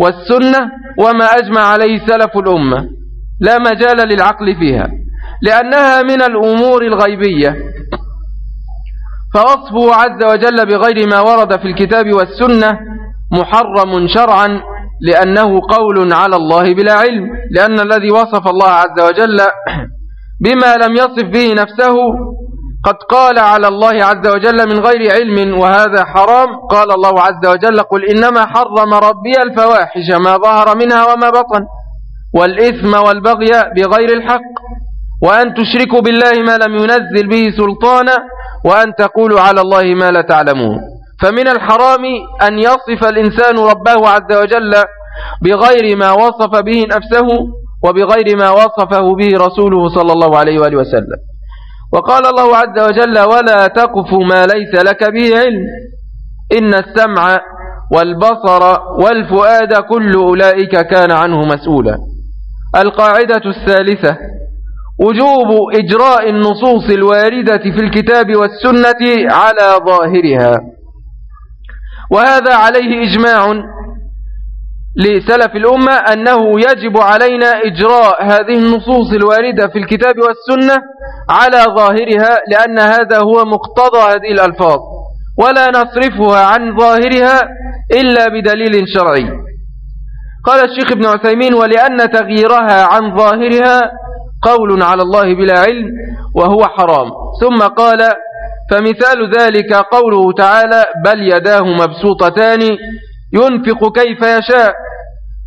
والسنة وما أجمع عليه سلف الأمة. لا مجال للعقل فيها لأنها من الأمور الغيبية. فوصفه عز وجل بغير ما ورد في الكتاب والسنة محرم شرعا لأنه قول على الله بلا علم لأن الذي وصف الله عز وجل بما لم يصف به نفسه. قد قال على الله عز وجل من غير علم وهذا حرام. قال الله عز وجل قل إنما حرم ربي الفواحش ما ظهر منها وما بطن والإثم والبغي بغير الحق. وأن تشركوا بالله ما لم ينزل به سلطانا وأن تقولوا على الله ما لا تعلمون. فمن الحرام أن يصف الإنسان ربه عز وجل بغير ما وصف به نفسه. وبغير ما وصفه به رسوله صلى الله عليه وآله وسلم. وقال الله عز وجل ولا تقف ما ليس لك به علم. إن السمع والبصر والفؤاد كل أولئك كان عنه مسؤولا. القاعدة الثالثة وجوب إجراء النصوص الواردة في الكتاب والسنة على ظاهرها. وهذا عليه إجماع لسلف الأمة أنه يجب علينا إجراء هذه النصوص الواردة في الكتاب والسنة على ظاهرها لأن هذا هو مقتضى هذه الألفاظ ولا نصرفها عن ظاهرها إلا بدليل شرعي. قال الشيخ ابن عثيمين ولأن تغييرها عن ظاهرها قول على الله بلا علم وهو حرام. ثم قال فمثال ذلك قوله تعالى بل يداه مبسوطتان ينفق كيف يشاء.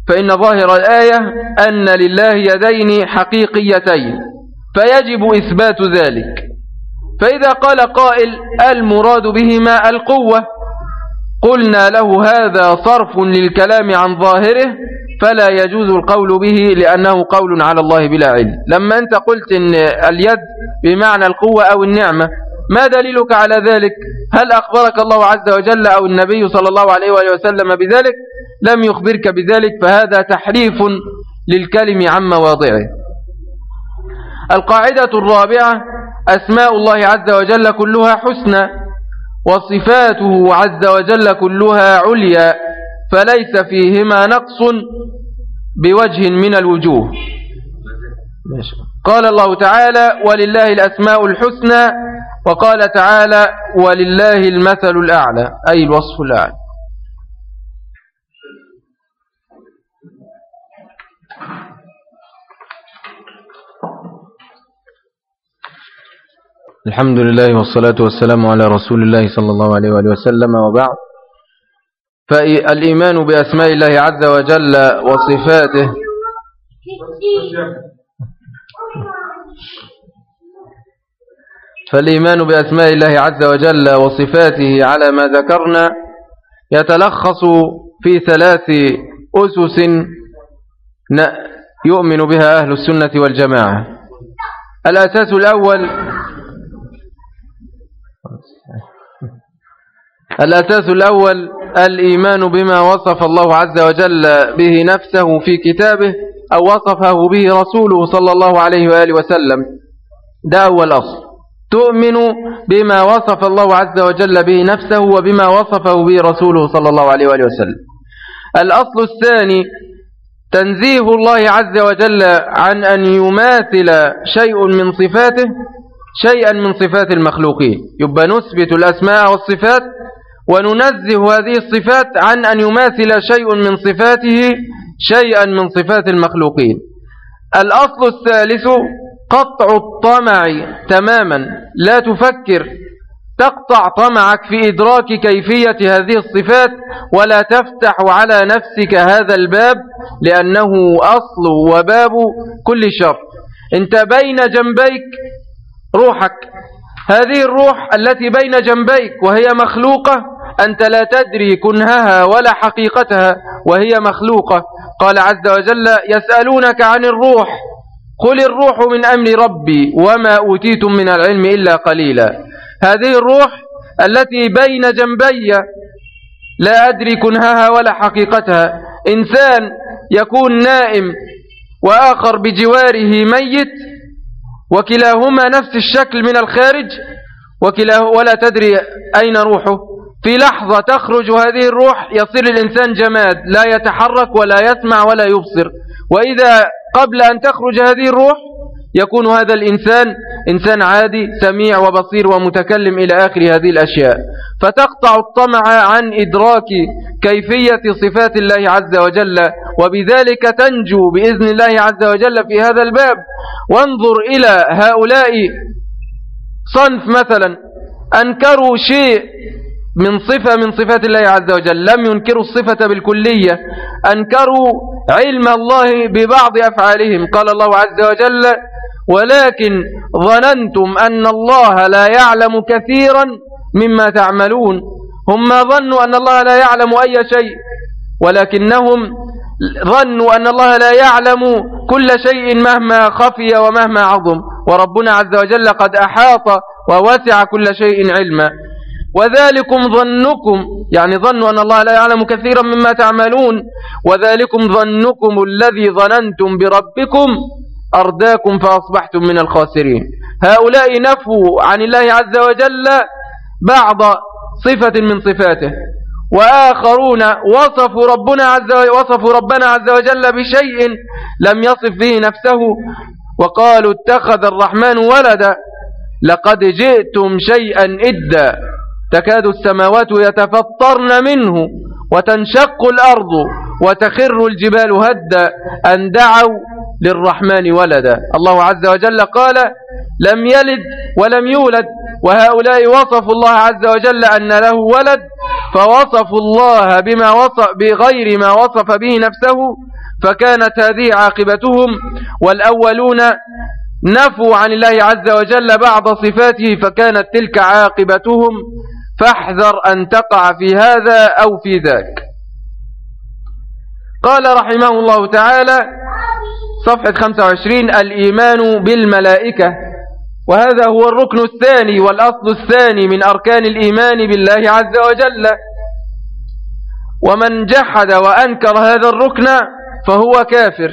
فإن ظاهر الآية أن لله يدين حقيقيتين فيجب إثبات ذلك. فإذا قال قائل المراد بهما القوة قلنا له هذا صرف للكلام عن ظاهره فلا يجوز القول به لأنه قول على الله بلا علم. لما أنت قلت إن اليد بمعنى القوة أو النعمة ما دليلك على ذلك؟ هل أخبرك الله عز وجل أو النبي صلى الله عليه وآله وسلم بذلك؟ لم يخبرك بذلك فهذا تحريف للكلم عن مواضعه. القاعدة الرابعة أسماء الله عز وجل كلها حسنى وصفاته عز وجل كلها عليا فليس فيهما نقص بوجه من الوجوه. قال الله تعالى ولله الأسماء الحسنى وقال تعالى ولله المثل الأعلى أي الوصف الأعلى. الحمد لله والصلاة والسلام على رسول الله صلى الله عليه وآله وسلم وبعد. فالإيمان بأسماء الله عز وجل وصفاته. فالإيمان بأسماء الله عز وجل وصفاته على ما ذكرنا يتلخص في ثلاث أسس يؤمن بها أهل السنة والجماعة. الأساس الأول الأساس الأول الإيمان بما وصف الله عز وجل به نفسه في كتابه أو وصفه به رسوله صلى الله عليه وآله وسلم. ده أول أصل تؤمن بما وصف الله عز وجل به نفسه وبما وصفه به رسوله صلى الله عليه وآله وسلم. الأصل الثاني تنزيه الله عز وجل عن أن يماثل شيء من صفاته شيئا من صفات المخلوقين. يبقى نثبت الأسماء والصفات وننزه هذه الصفات عن أن يماثل شيء من صفاته شيئا من صفات المخلوقين. الأصل الثالث قطع الطمع تماما. لا تفكر. تقطع طمعك في إدراك كيفية هذه الصفات ولا تفتح على نفسك هذا الباب لأنه أصل وباب كل شر. انت بين جنبيك روحك. هذه الروح التي بين جنبيك وهي مخلوقة أنت لا تدري كنهها ولا حقيقتها وهي مخلوقة. قال عز وجل يسألونك عن الروح. قل الروح من أمر ربي وما أوتيتم من العلم إلا قليلا. هذه الروح التي بين جنبي لا أدري كنهها ولا حقيقتها. إنسان يكون نائم وآخر بجواره ميت وكلاهما نفس الشكل من الخارج وكلاه ولا تدري أين روحه. في لحظة تخرج هذه الروح يصير الإنسان جماد لا يتحرك ولا يسمع ولا يبصر. وإذا قبل أن تخرج هذه الروح يكون هذا الإنسان إنسان عادي سميع وبصير ومتكلم إلى آخر هذه الأشياء. فتقطع الطمع عن إدراك كيفية صفات الله عز وجل وبذلك تنجو بإذن الله عز وجل في هذا الباب. وانظر إلى هؤلاء. صنف مثلا أنكروا شيء من صفة من صفات الله عز وجل. لم ينكروا الصفة بالكلية. أنكروا علم الله ببعض أفعالهم. قال الله عز وجل ولكن ظننتم أن الله لا يعلم كثيرا مما تعملون. هم ما ظنوا أن الله لا يعلم أي شيء ولكنهم ظنوا أن الله لا يعلم كل شيء مهما خفي ومهما عظم. وربنا عز وجل قد أحاط ووسع كل شيء علما. وذلكم ظنكم يعني ظنوا أن الله لا يعلم كثيرا مما تعملون. وذلكم ظنكم الذي ظننتم بربكم أرداكم فأصبحتم من الخاسرين. هؤلاء نفوا عن الله عز وجل بعض صفة من صفاته وآخرون وصفوا ربنا عز وصفوا ربنا عز وجل بشيء لم يصف به نفسه وقالوا اتخذ الرحمن ولدا لقد جئتم شيئا إدا. تكاد السماوات يتفطرن منه وتنشق الأرض وتخر الجبال هدا أن دعوا للرحمن ولدا. الله عز وجل قال لم يلد ولم يولد وهؤلاء وصفوا الله عز وجل أن له ولد فوصفوا الله بما وصف بغير ما وصف به نفسه فكانت هذه عاقبتهم. والأولون نفوا عن الله عز وجل بعض صفاته فكانت تلك عاقبتهم. فاحذر أن تقع في هذا أو في ذاك. قال رحمه الله تعالى صفحة 25 الإيمان بالملائكة. وهذا هو الركن الثاني والأصل الثاني من أركان الإيمان بالله عز وجل. ومن جحد وأنكر هذا الركن فهو كافر.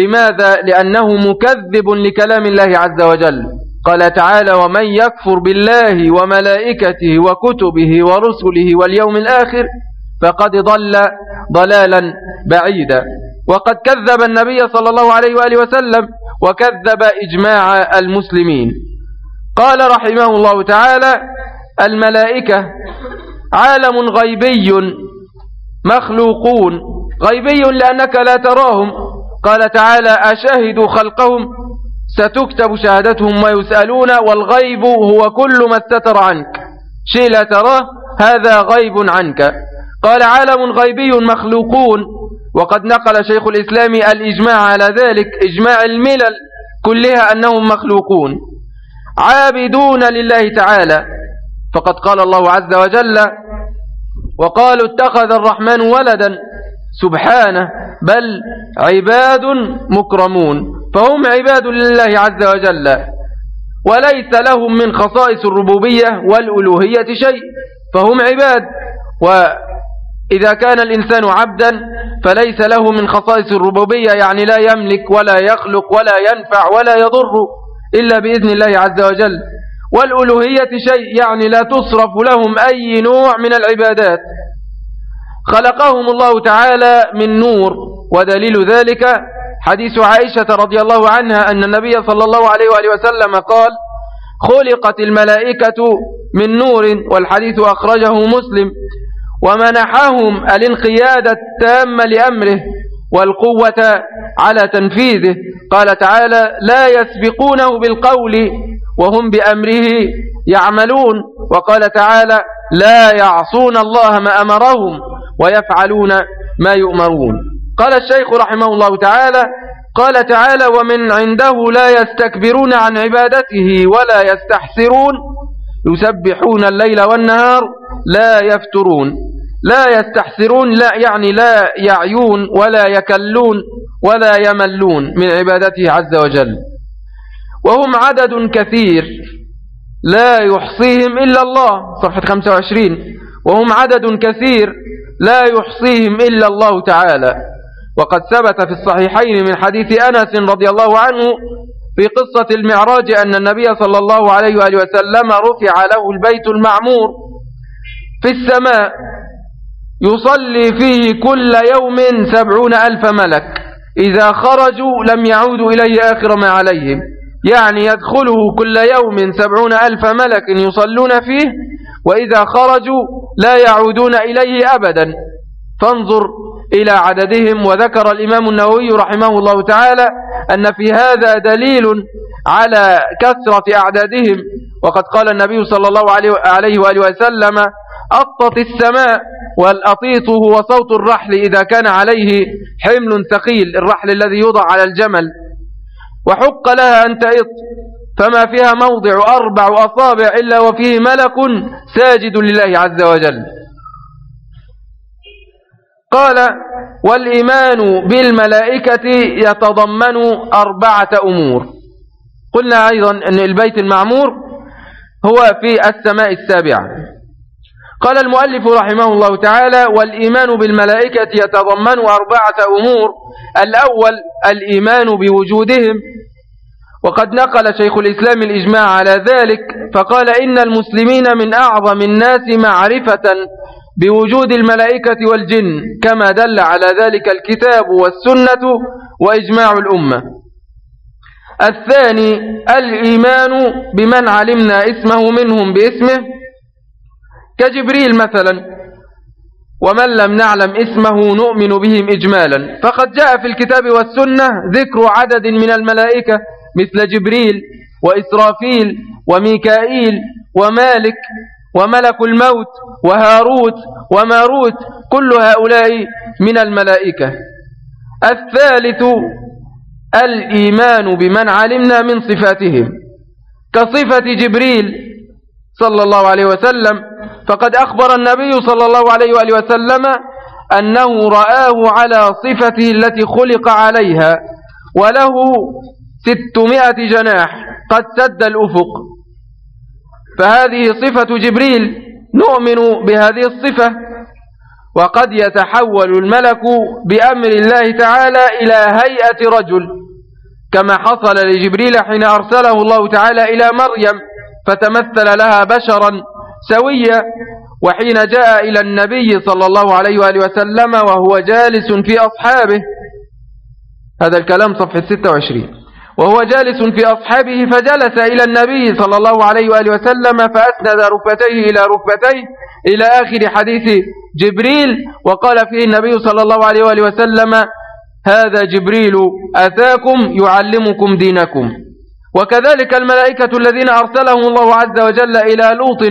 لماذا؟ لأنه مكذب لكلام الله عز وجل. قال تعالى ومن يكفر بالله وملائكته وكتبه ورسله واليوم الآخر فقد ضل ضلالا بعيدا. وقد كذب النبي صلى الله عليه وآله وسلم وكذب إجماع المسلمين. قال رحمه الله تعالى الملائكة عالم غيبي مخلوقون. غيبي لأنك لا تراهم. قال تعالى أشهدوا خلقهم ستكتب شهادتهم ويسألون والغيب هو كل ما استتر عنك. شيء لا تراه هذا غيب عنك. قال عالم غيبي مخلوقون. وقد نقل شيخ الإسلام الإجماع على ذلك إجماع الملل كلها أنهم مخلوقون. عابدون لله تعالى. فقد قال الله عز وجل وقالوا اتخذ الرحمن ولدا. سبحانه. بل عباد مكرمون. فهم عباد لله عز وجل وليس لهم من خصائص الربوبية والألوهية شيء فهم عباد وإذا كان الإنسان عبدا فليس له من خصائص الربوبية يعني لا يملك ولا يخلق ولا ينفع ولا يضر إلا بإذن الله عز وجل. والألوهية شيء يعني لا تصرف لهم أي نوع من العبادات. خلقهم الله تعالى من نور ودليل ذلك حديث عائشة رضي الله عنها أن النبي صلى الله عليه وآله وسلم قال خلقت الملائكة من نور والحديث أخرجه مسلم ومنحهم الانقياد التام لأمره والقوة على تنفيذه. قال تعالى لا يسبقونه بالقول وهم بأمره يعملون. وقال تعالى لا يعصون الله ما أمرهم ويفعلون ما يؤمرون. قال الشيخ رحمه الله تعالى قال تعالى ومن عنده لا يستكبرون عن عبادته ولا يستحسرون يسبحون الليل والنهار لا يفترون لا يستحسرون لا يعني لا يعيون ولا يكلون ولا يملون من عبادته عز وجل. وهم عدد كثير لا يحصيهم إلا الله. صفحة 25 وهم عدد كثير لا يحصيهم إلا الله تعالى. وقد ثبت في الصحيحين من حديث أنس رضي الله عنه في قصة المعراج أن النبي صلى الله عليه وآله وسلم رفع له البيت المعمور في السماء يصلي فيه كل يوم سبعون ألف ملك. إذا خرجوا لم يعودوا إليه آخر ما عليهم. يعني يدخله كل يوم سبعون ألف ملك يصلون فيه وإذا خرجوا لا يعودون إليه أبدا. فانظر إلى عددهم وذكر الإمام النووي رحمه الله تعالى أن في هذا دليل على كثرة أعدادهم. وقد قال النبي صلى الله عليه وآله وسلم أطت السماء والأطيط هو صوت الرحل إذا كان عليه حمل ثقيل الرحل الذي يوضع على الجمل. وحق لها أن تئط فما فيها موضع أربع أصابع إلا وفيه ملك ساجد لله عز وجل. قال والإيمان بالملائكة يتضمن أربعة أمور. قلنا أيضا أن البيت المعمور هو في السماء السابعة. قال المؤلف رحمه الله تعالى والإيمان بالملائكة يتضمن أربعة أمور. الأول الإيمان بوجودهم. وقد نقل شيخ الإسلام الإجماع على ذلك فقال إن المسلمين من أعظم الناس معرفة بوجود الملائكة والجن كما دل على ذلك الكتاب والسنة وإجماع الأمة. الثاني الإيمان بمن علمنا اسمه منهم باسمه. كجبريل مثلا ومن لم نعلم اسمه نؤمن بهم إجمالا. فقد جاء في الكتاب والسنة ذكر عدد من الملائكة مثل جبريل وإسرافيل وميكائيل ومالك. وملك الموت وهاروت وماروت كل هؤلاء من الملائكة. الثالث الإيمان بمن علمنا من صفاتهم. كصفة جبريل صلى الله عليه وسلم فقد أخبر النبي صلى الله عليه وآله وسلم أنه رآه على صفته التي خلق عليها وله ستمائة جناح قد سد الأفق. فهذه صفة جبريل نؤمن بهذه الصفة. وقد يتحول الملك بأمر الله تعالى إلى هيئة رجل كما حصل لجبريل حين أرسله الله تعالى إلى مريم فتمثل لها بشرا سويا. وحين جاء إلى النبي صلى الله عليه وآله وسلم وهو جالس في أصحابه. هذا الكلام صفحة 26 وهو جالس في أصحابه فجلس إلى النبي صلى الله عليه وآله وسلم فأسند ركبتيه إلى ركبتيه إلى آخر حديث جبريل وقال فيه النبي صلى الله عليه وآله وسلم هذا جبريل أتاكم يعلمكم دينكم. وكذلك الملائكة الذين أرسلهم الله عز وجل إلى لوط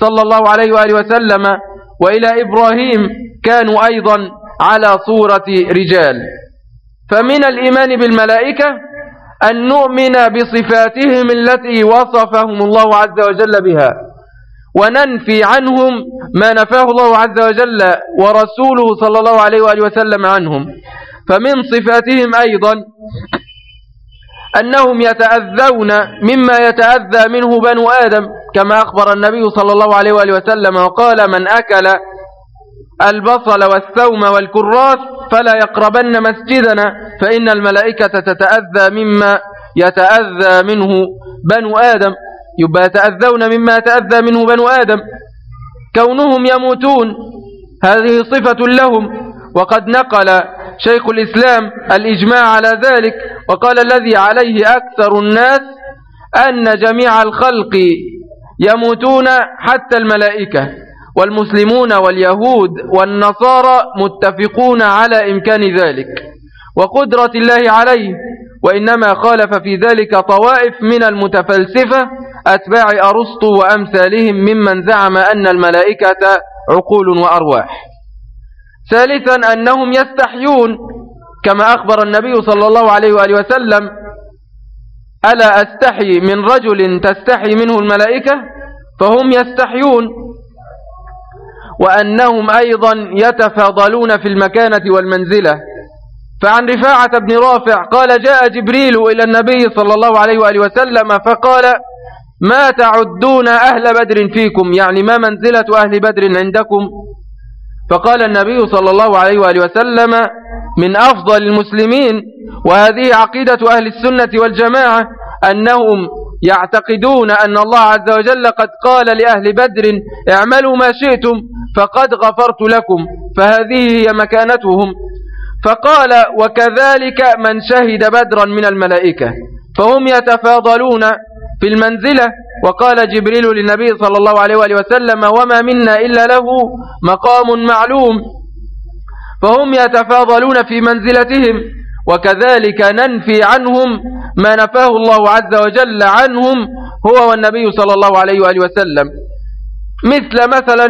صلى الله عليه وآله وسلم وإلى إبراهيم كانوا أيضا على صورة رجال. فمن الإيمان بالملائكة أن نؤمن بصفاتهم التي وصفهم الله عز وجل بها وننفي عنهم ما نفاه الله عز وجل ورسوله صلى الله عليه وآله وسلم عنهم. فمن صفاتهم أيضا أنهم يتأذون مما يتأذى منه بنو آدم كما أخبر النبي صلى الله عليه وآله وسلم وقال من أكل البصل والثوم والكراث فلا يقربن مسجدنا فإن الملائكة تتأذى مما يتأذى منه بنو آدم. يبقى يتأذون مما يتأذى منه بنو آدم. كونهم يموتون هذه صفة لهم. وقد نقل شيخ الإسلام الإجماع على ذلك وقال الذي عليه أكثر الناس أن جميع الخلق يموتون حتى الملائكة. والمسلمون واليهود والنصارى متفقون على إمكان ذلك وقدرة الله عليه وإنما خالف في ذلك طوائف من المتفلسفة أتباع أرسطو وأمثالهم ممن زعم أن الملائكة عقول وأرواح. ثالثا أنهم يستحيون كما أخبر النبي صلى الله عليه وآله وسلم ألا أستحي من رجل تستحي منه الملائكة؟ فهم يستحيون وأنهم أيضا يتفاضلون في المكانة والمنزلة. فعن رفاعة بن رافع قال جاء جبريل إلى النبي صلى الله عليه وآله وسلم فقال ما تعدون أهل بدر فيكم؟ يعني ما منزلة أهل بدر عندكم؟ فقال النبي صلى الله عليه وآله وسلم من أفضل المسلمين. وهذه عقيدة أهل السنة والجماعة أنهم يعتقدون أن الله عز وجل قد قال لأهل بدر اعملوا ما شئتم فقد غفرت لكم فهذه هي مكانتهم. فقال وكذلك من شهد بدرا من الملائكة فهم يتفاضلون في المنزلة. وقال جبريل للنبي صلى الله عليه وآله وسلم وما منا إلا له مقام معلوم. فهم يتفاضلون في منزلتهم. وكذلك ننفي عنهم ما نفاه الله عز وجل عنهم هو والنبي صلى الله عليه وآله وسلم. مثل مثلا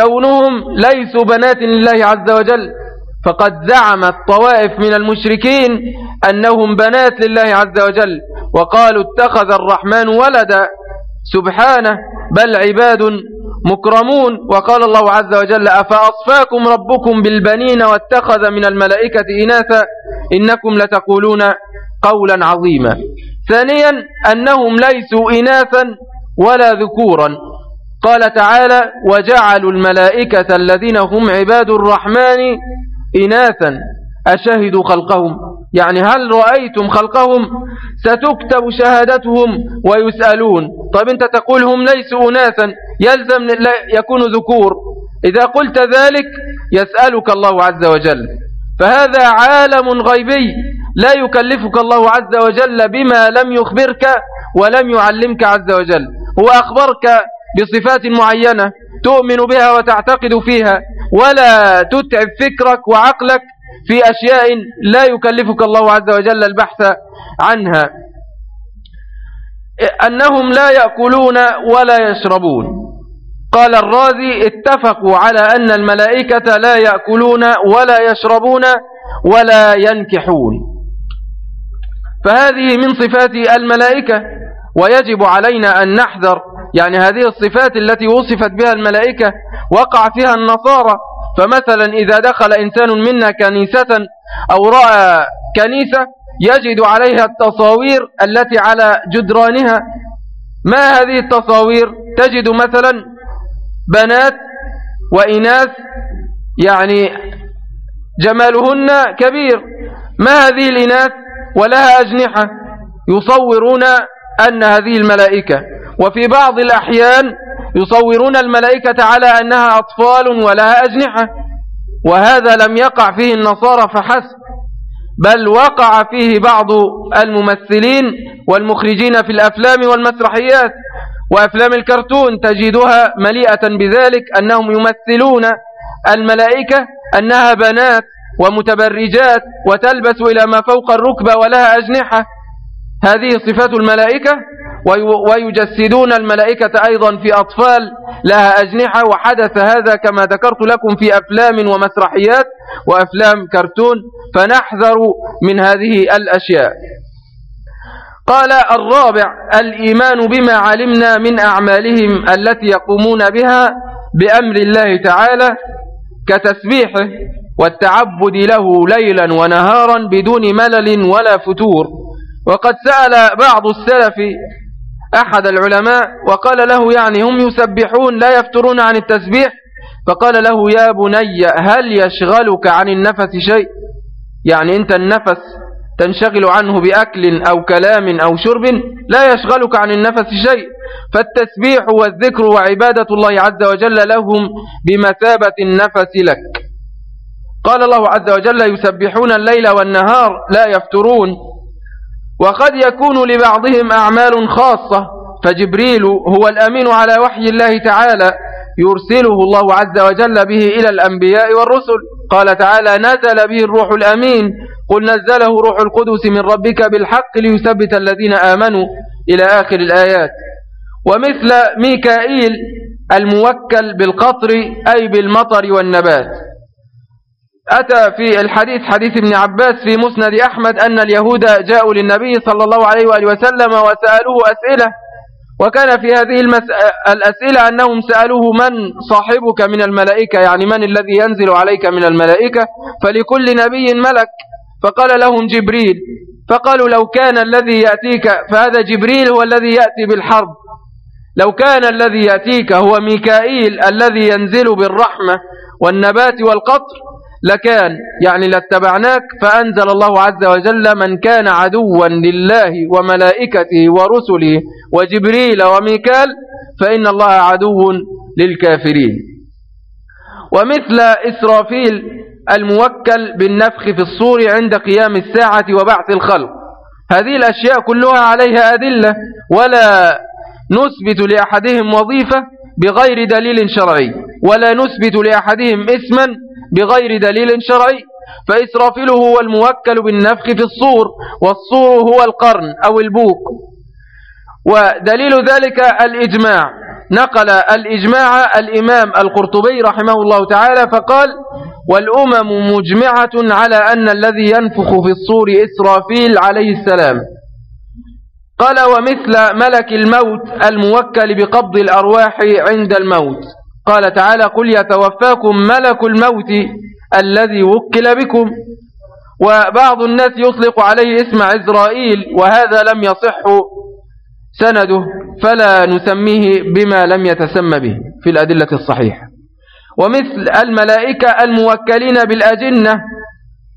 كونهم ليسوا بنات لله عز وجل فقد زعمت طوائف من المشركين أنهم بنات لله عز وجل وقالوا اتخذ الرحمن ولدا. سبحانه بل عباد مكرمون. وقال الله عز وجل أفأصفاكم ربكم بالبنين واتخذ من الملائكة إناثا إنكم لتقولون قولا عظيما. ثانيا أنهم ليسوا إناثا ولا ذكورا. قال تعالى وجعلوا الملائكة الذين هم عباد الرحمن إناثا. أشهدوا خلقهم. يعني هل رأيتم خلقهم؟ ستكتب شهادتهم ويسألون. طيب أنت تقول هم ليسوا أناثا يلزم يكون ذكور. إذا قلت ذلك يسألك الله عز وجل. فهذا عالم غيبي. لا يكلفك الله عز وجل بما لم يخبرك ولم يعلمك عز وجل. هو أخبرك بصفات معينة تؤمن بها وتعتقد فيها ولا تتعب فكرك وعقلك في أشياء لا يكلفك الله عز وجل البحث عنها. أنهم لا يأكلون ولا يشربون. قال الرازي اتفقوا على أن الملائكة لا يأكلون ولا يشربون ولا ينكحون. فهذه من صفات الملائكة. ويجب علينا أن نحذر يعني هذه الصفات التي وصفت بها الملائكة وقع فيها النصارى فمثلا إذا دخل إنسان منا كنيسة أو رأى كنيسة يجد عليها التصاوير التي على جدرانها. ما هذه التصاوير؟ تجد مثلا بنات وإناث يعني جمالهن كبير. ما هذه الإناث؟ ولها أجنحة يصورون أن هذه الملائكة. وفي بعض الأحيان يصورون الملائكة على أنها أطفال ولها أجنحة وهذا لم يقع فيه النصارى فحسب بل وقع فيه بعض الممثلين والمخرجين في الأفلام والمسرحيات وأفلام الكرتون تجدها مليئة بذلك أنهم يمثلون الملائكة أنها بنات ومتبرجات وتلبس إلى ما فوق الركبة ولها أجنحة. هذه صفات الملائكة ويجسدون الملائكة أيضا في أطفال لها أجنحة وحدث هذا كما ذكرت لكم في أفلام ومسرحيات وأفلام كرتون فنحذر من هذه الأشياء. قال الرابع الإيمان بما علمنا من أعمالهم التي يقومون بها بأمر الله تعالى كتسبيحه والتعبد له ليلا ونهارا بدون ملل ولا فتور. وقد سأل بعض السلف أحد العلماء وقال له يعني هم يسبحون لا يفترون عن التسبيح فقال له يا بني هل يشغلك عن النفس شيء؟ يعني أنت النفس تنشغل عنه بأكل أو كلام أو شرب لا يشغلك عن النفس شيء فالتسبيح والذكر وعبادة الله عز وجل لهم بمثابة النفس لك. قال الله عز وجل يسبحون الليل والنهار لا يفترون. وقد يكون لبعضهم أعمال خاصة فجبريل هو الأمين على وحي الله تعالى يرسله الله عز وجل به إلى الأنبياء والرسل. قال تعالى نزل به الروح الأمين قل نزله روح القدس من ربك بالحق ليثبت الذين آمنوا إلى آخر الآيات. ومثل ميكائيل الموكل بالقطر أي بالمطر والنبات. أتى في الحديث حديث ابن عباس في مسند أحمد أن اليهود جاءوا للنبي صلى الله عليه وآله وسلم وسألوه أسئلة. وكان في هذه الأسئلة أنهم سألوه من صاحبك من الملائكة؟ يعني من الذي ينزل عليك من الملائكة؟ فلكل نبي ملك. فقال لهم جبريل. فقالوا لو كان الذي يأتيك فهذا جبريل هو الذي يأتي بالحرب. لو كان الذي يأتيك هو ميكائيل الذي ينزل بالرحمة والنبات والقطر. لكان يعني لاتبعناك فأنزل الله عز وجل من كان عدوا لله وملائكته ورسله وجبريل وميكال فإن الله عدو للكافرين. ومثل إسرافيل الموكل بالنفخ في الصور عند قيام الساعة وبعث الخلق. هذه الأشياء كلها عليها أدلة ولا نثبت لأحدهم وظيفة بغير دليل شرعي ولا نثبت لأحدهم اسما بغير دليل شرعي فإسرافيل هو الموكل بالنفخ في الصور والصور هو القرن أو البوق ودليل ذلك الإجماع. نقل الإجماع الإمام القرطبي رحمه الله تعالى فقال والأمم مجمعة على أن الذي ينفخ في الصور إسرافيل عليه السلام. قال ومثل ملك الموت الموكل بقبض الأرواح عند الموت. قال تعالى قل يتوفاكم ملك الموت الذي وكل بكم وبعض الناس يطلق عليه اسم عزرائيل وهذا لم يصح سنده فلا نسميه بما لم يتسمى به في الأدلة الصحيحة. ومثل الملائكة الموكلين بالأجنة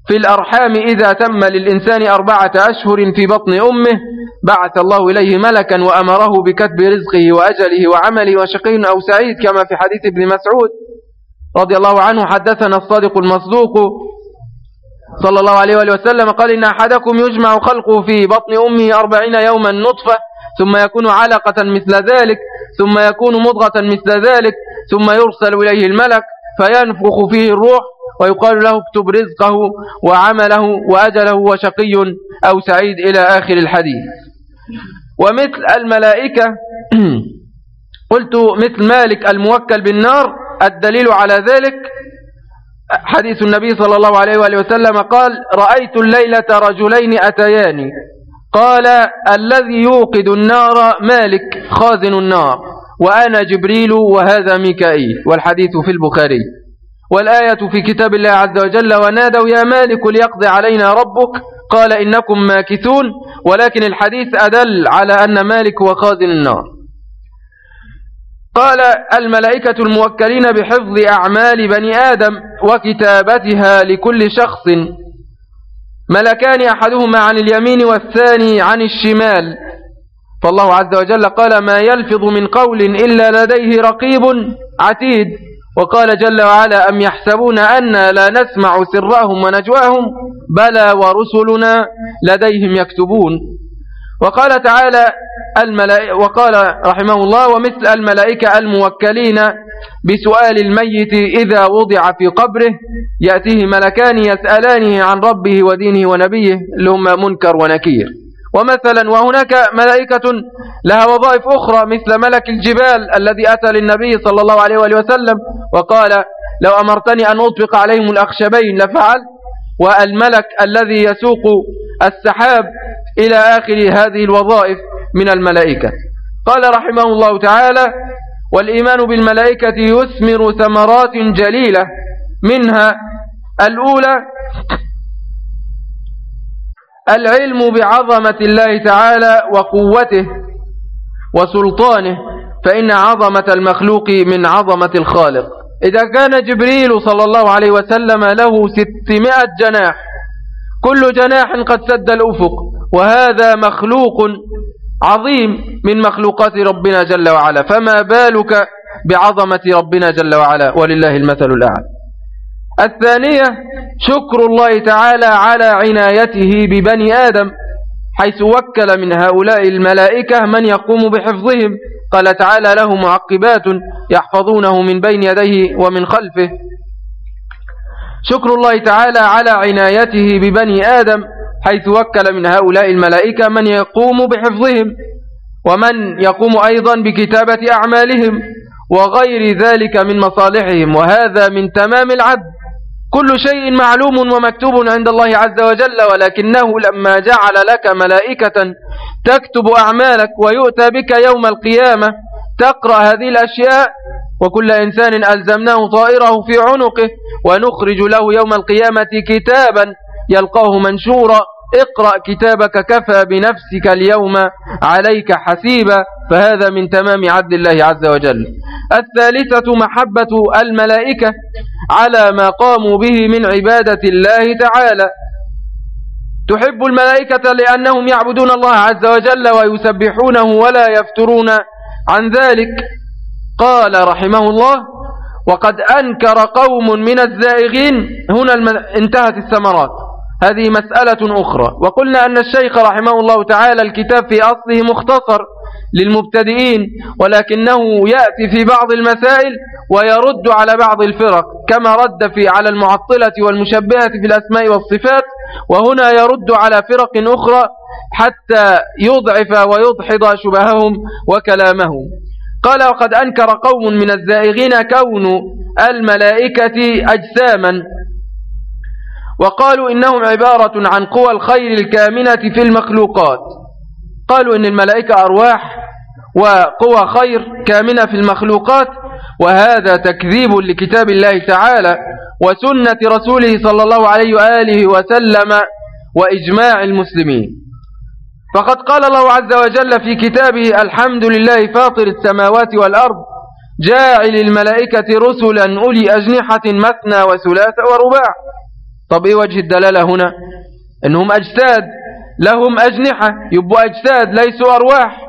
في الأرحام إذا تم للإنسان أربعة أشهر في بطن أمه بعث الله إليه ملكا وأمره بكتب رزقه وأجله وعمله وشقي أو سعيد كما في حديث ابن مسعود رضي الله عنه حدثنا الصادق المصدوق صلى الله عليه وآله وسلم قال إن أحدكم يجمع خلقه في بطن أمه أربعين يوما نطفة ثم يكون علقة مثل ذلك ثم يكون مضغة مثل ذلك ثم يرسل إليه الملك فينفخ فيه الروح ويقال له اكتب رزقه وعمله وأجله وشقي أو سعيد إلى آخر الحديث. ومثل الملائكة قلت مثل مالك الموكل بالنار الدليل على ذلك حديث النبي صلى الله عليه وآله وسلم قال رأيت الليلة رجلين أتياني قال الذي يوقد النار مالك خازن النار. وأنا جبريل وهذا ميكائيل والحديث في البخاري والآية في كتاب الله عز وجل ونادوا يا مالك ليقضي علينا ربك قال إنكم ماكثون ولكن الحديث أدل على أن مالك هو خازن النار قال الملائكة الموكلين بحفظ أعمال بني آدم وكتابتها لكل شخص ملكان أحدهما عن اليمين والثاني عن الشمال فالله عز وجل قال ما يلفظ من قول إلا لديه رقيب عتيد. وقال جل وعلا أم يحسبون أنا لا نسمع سرهم ونجواهم؟ بلى ورسلنا لديهم يكتبون. وقال تعالى الملائكة وقال رحمه الله ومثل الملائكة الموكلين بسؤال الميت إذا وضع في قبره يأتيه ملكان يسألانه عن ربه ودينه ونبيه اللي منكر ونكير. ومثلا وهناك ملائكة لها وظائف أخرى مثل ملك الجبال الذي أتى للنبي صلى الله عليه وآله وسلم وقال لو أمرتني أن أطبق عليهم الأخشبين لفعل والملك الذي يسوق السحاب إلى آخر هذه الوظائف من الملائكة. قال رحمه الله تعالى والإيمان بالملائكة يثمر ثمرات جليلة منها الأولى العلم بعظمة الله تعالى وقوته وسلطانه فإن عظمة المخلوق من عظمة الخالق. إذا كان جبريل صلى الله عليه وسلم له ستمائة جناح كل جناح قد سد الأفق وهذا مخلوق عظيم من مخلوقات ربنا جل وعلا. فما بالك بعظمة ربنا جل وعلا؟ ولله المثل الأعلى. الثانية شكر الله تعالى على عنايته ببني آدم حيث وكل من هؤلاء الملائكة من يقوم بحفظهم. قال تعالى له معقبات يحفظونه من بين يديه ومن خلفه. شكر الله تعالى على عنايته ببني آدم حيث وكل من هؤلاء الملائكة من يقوم بحفظهم ومن يقوم أيضا بكتابة أعمالهم وغير ذلك من مصالحهم وهذا من تمام العدل. كل شيء معلوم ومكتوب عند الله عز وجل ولكنه لما جعل لك ملائكة تكتب أعمالك ويؤتى بك يوم القيامة تقرأ هذه الأشياء وكل إنسان ألزمناه طائره في عنقه ونخرج له يوم القيامة كتابا يلقاه منشورا. اقرأ كتابك كفى بنفسك اليوم عليك حسيبا فهذا من تمام عدل الله عز وجل. الثالثة محبة الملائكة على ما قاموا به من عبادة الله تعالى. تحب الملائكة لأنهم يعبدون الله عز وجل ويسبحونه ولا يفترون عن ذلك. قال رحمه الله وقد أنكر قوم من الزائغين. هنا انتهت الثمرات. هذه مسألة أخرى. وقلنا أن الشيخ رحمه الله تعالى الكتاب في أصله مختصر للمبتدئين ولكنه يأتي في بعض المسائل ويرد على بعض الفرق كما رد في على المعطلة والمشبهة في الأسماء والصفات وهنا يرد على فرق أخرى حتى يضعف ويضحض شبههم وكلامهم. قال وقد أنكر قوم من الزائغين كون الملائكة أجساما وقالوا إنهم عبارة عن قوى الخير الكامنة في المخلوقات. قالوا إن الملائكة أرواح وقوى خير كامنة في المخلوقات وهذا تكذيب لكتاب الله تعالى وسنة رسوله صلى الله عليه وآله وسلم وإجماع المسلمين. فقد قال الله عز وجل في كتابه الحمد لله فاطر السماوات والأرض جاعل الملائكة رسلا أولي أجنحة مثنى وثلاث ورباع. طب إيه وجه الدلالة هنا؟ إنهم أجساد لهم أجنحة يبقوا أجساد ليسوا أرواح.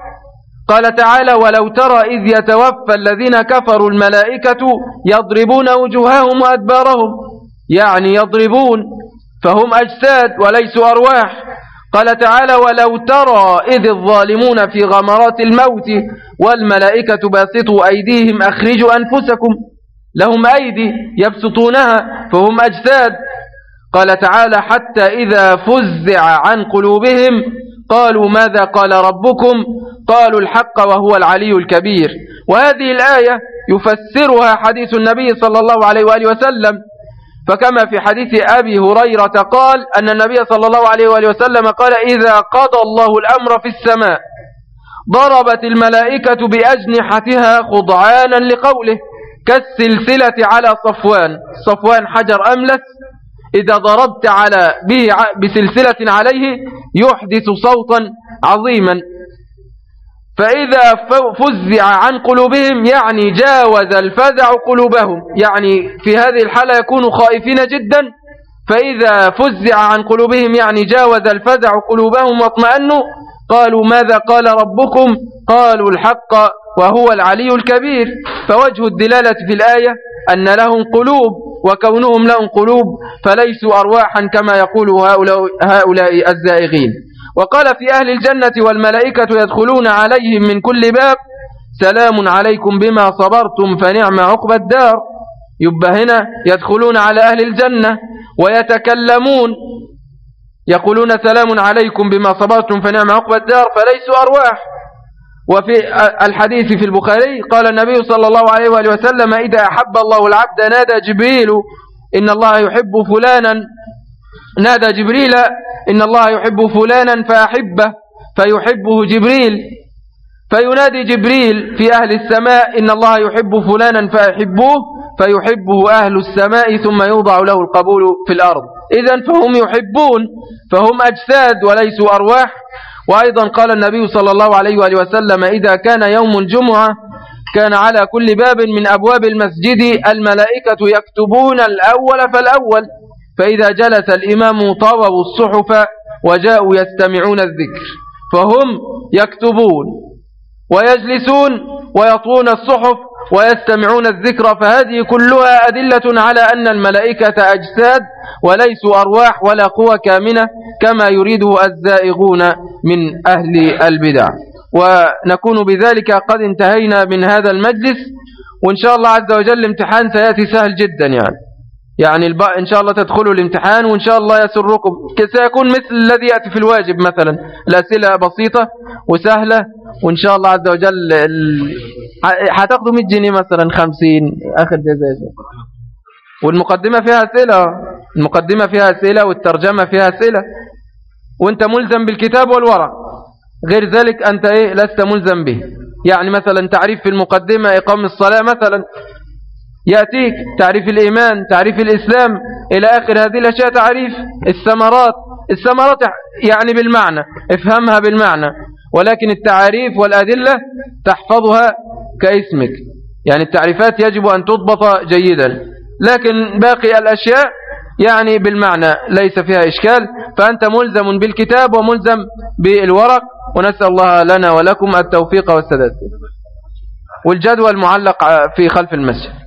قال تعالى ولو ترى إذ يتوفى الذين كفروا الملائكة يضربون وجوههم وأدبارهم. يعني يضربون فهم أجساد وليسوا أرواح. قال تعالى ولو ترى إذ الظالمون في غمرات الموت والملائكة باسطوا أيديهم أخرجوا أنفسكم. لهم أيدي يبسطونها فهم أجساد. قال تعالى حتى إذا فزع عن قلوبهم قالوا ماذا قال ربكم؟ قالوا الحق وهو العلي الكبير. وهذه الآية يفسرها حديث النبي صلى الله عليه وآله وسلم. فكما في حديث أبي هريرة قال أن النبي صلى الله عليه وآله وسلم قال إذا قضى الله الأمر في السماء ضربت الملائكة بأجنحتها خضعانا لقوله كالسلسلة على صفوان. صفوان حجر أملس. إذا ضربت على به بسلسلة عليه يحدث صوتا عظيما. فإذا فزع عن قلوبهم يعني جاوز الفزع قلوبهم. يعني في هذه الحالة يكونوا خائفين جدا. فإذا فزع عن قلوبهم يعني جاوز الفزع قلوبهم واطمأنوا قالوا ماذا قال ربكم؟ قالوا الحق وهو العلي الكبير. فوجه الدلالة في الآية أن لهم قلوب وكونهم لهم قلوب فليسوا أرواحا كما يقول هؤلاء, هؤلاء الزائغين. وقال في أهل الجنة والملائكة يدخلون عليهم من كل باب سلام عليكم بما صبرتم فنعم عقب الدار. يبقى هنا يدخلون على أهل الجنة ويتكلمون يقولون سلام عليكم بما صبرتم فنعم عقب الدار فليسوا أرواح. وفي الحديث في البخاري قال النبي صلى الله عليه وآله وسلم إذا أحب الله العبد نادى جبريل إن الله يحب فلانا. نادى جبريل إن الله يحب فلانا فأحبه فيحبه جبريل. فينادي جبريل في أهل السماء إن الله يحب فلانا فأحبوه فيحبه أهل السماء ثم يوضع له القبول في الأرض. إذا فهم يحبون فهم أجساد وليسوا أرواح. وأيضا قال النبي صلى الله عليه وآله وسلم إذا كان يوم الجمعة كان على كل باب من أبواب المسجد الملائكة يكتبون الأول فالأول فإذا جلس الإمام طووا الصحف وجاءوا يستمعون الذكر فهم يكتبون ويجلسون ويطوون الصحف ويستمعون الذكر فهذه كلها أدلة على أن الملائكة أجساد وليسوا أرواح ولا قوة كامنة كما يريده الزائغون من أهل البدع. ونكون بذلك قد انتهينا من هذا المجلس وإن شاء الله عز وجل الامتحان سيأتي سهل جدا يعني. يعني الب... إن شاء الله تدخلوا الامتحان وإن شاء الله يسركم. سيكون مثل الذي يأتي في الواجب مثلا؟ الأسئلة بسيطة وسهلة وإن شاء الله عز وجل ال... هتاخدوا 100 جنيه مثلا 50 آخر جزاء والمقدمة فيها أسئلة المقدمة فيها أسئلة والترجمة فيها أسئلة. وأنت ملزم بالكتاب والورق. غير ذلك أنت إيه؟ لست ملزم به. يعني مثلا تعريف في المقدمة إقام الصلاة مثلا. يأتيك تعريف الإيمان تعريف الإسلام إلى آخر هذه الأشياء تعريف الثمرات. الثمرات يعني بالمعنى افهمها بالمعنى. ولكن التعاريف والأدلة تحفظها كاسمك. يعني التعريفات يجب أن تضبط جيدا. لكن باقي الأشياء يعني بالمعنى ليس فيها إشكال. فأنت ملزم بالكتاب وملزم بالورق. ونسأل الله لنا ولكم التوفيق والسداد. والجدول معلق في خلف المسجد.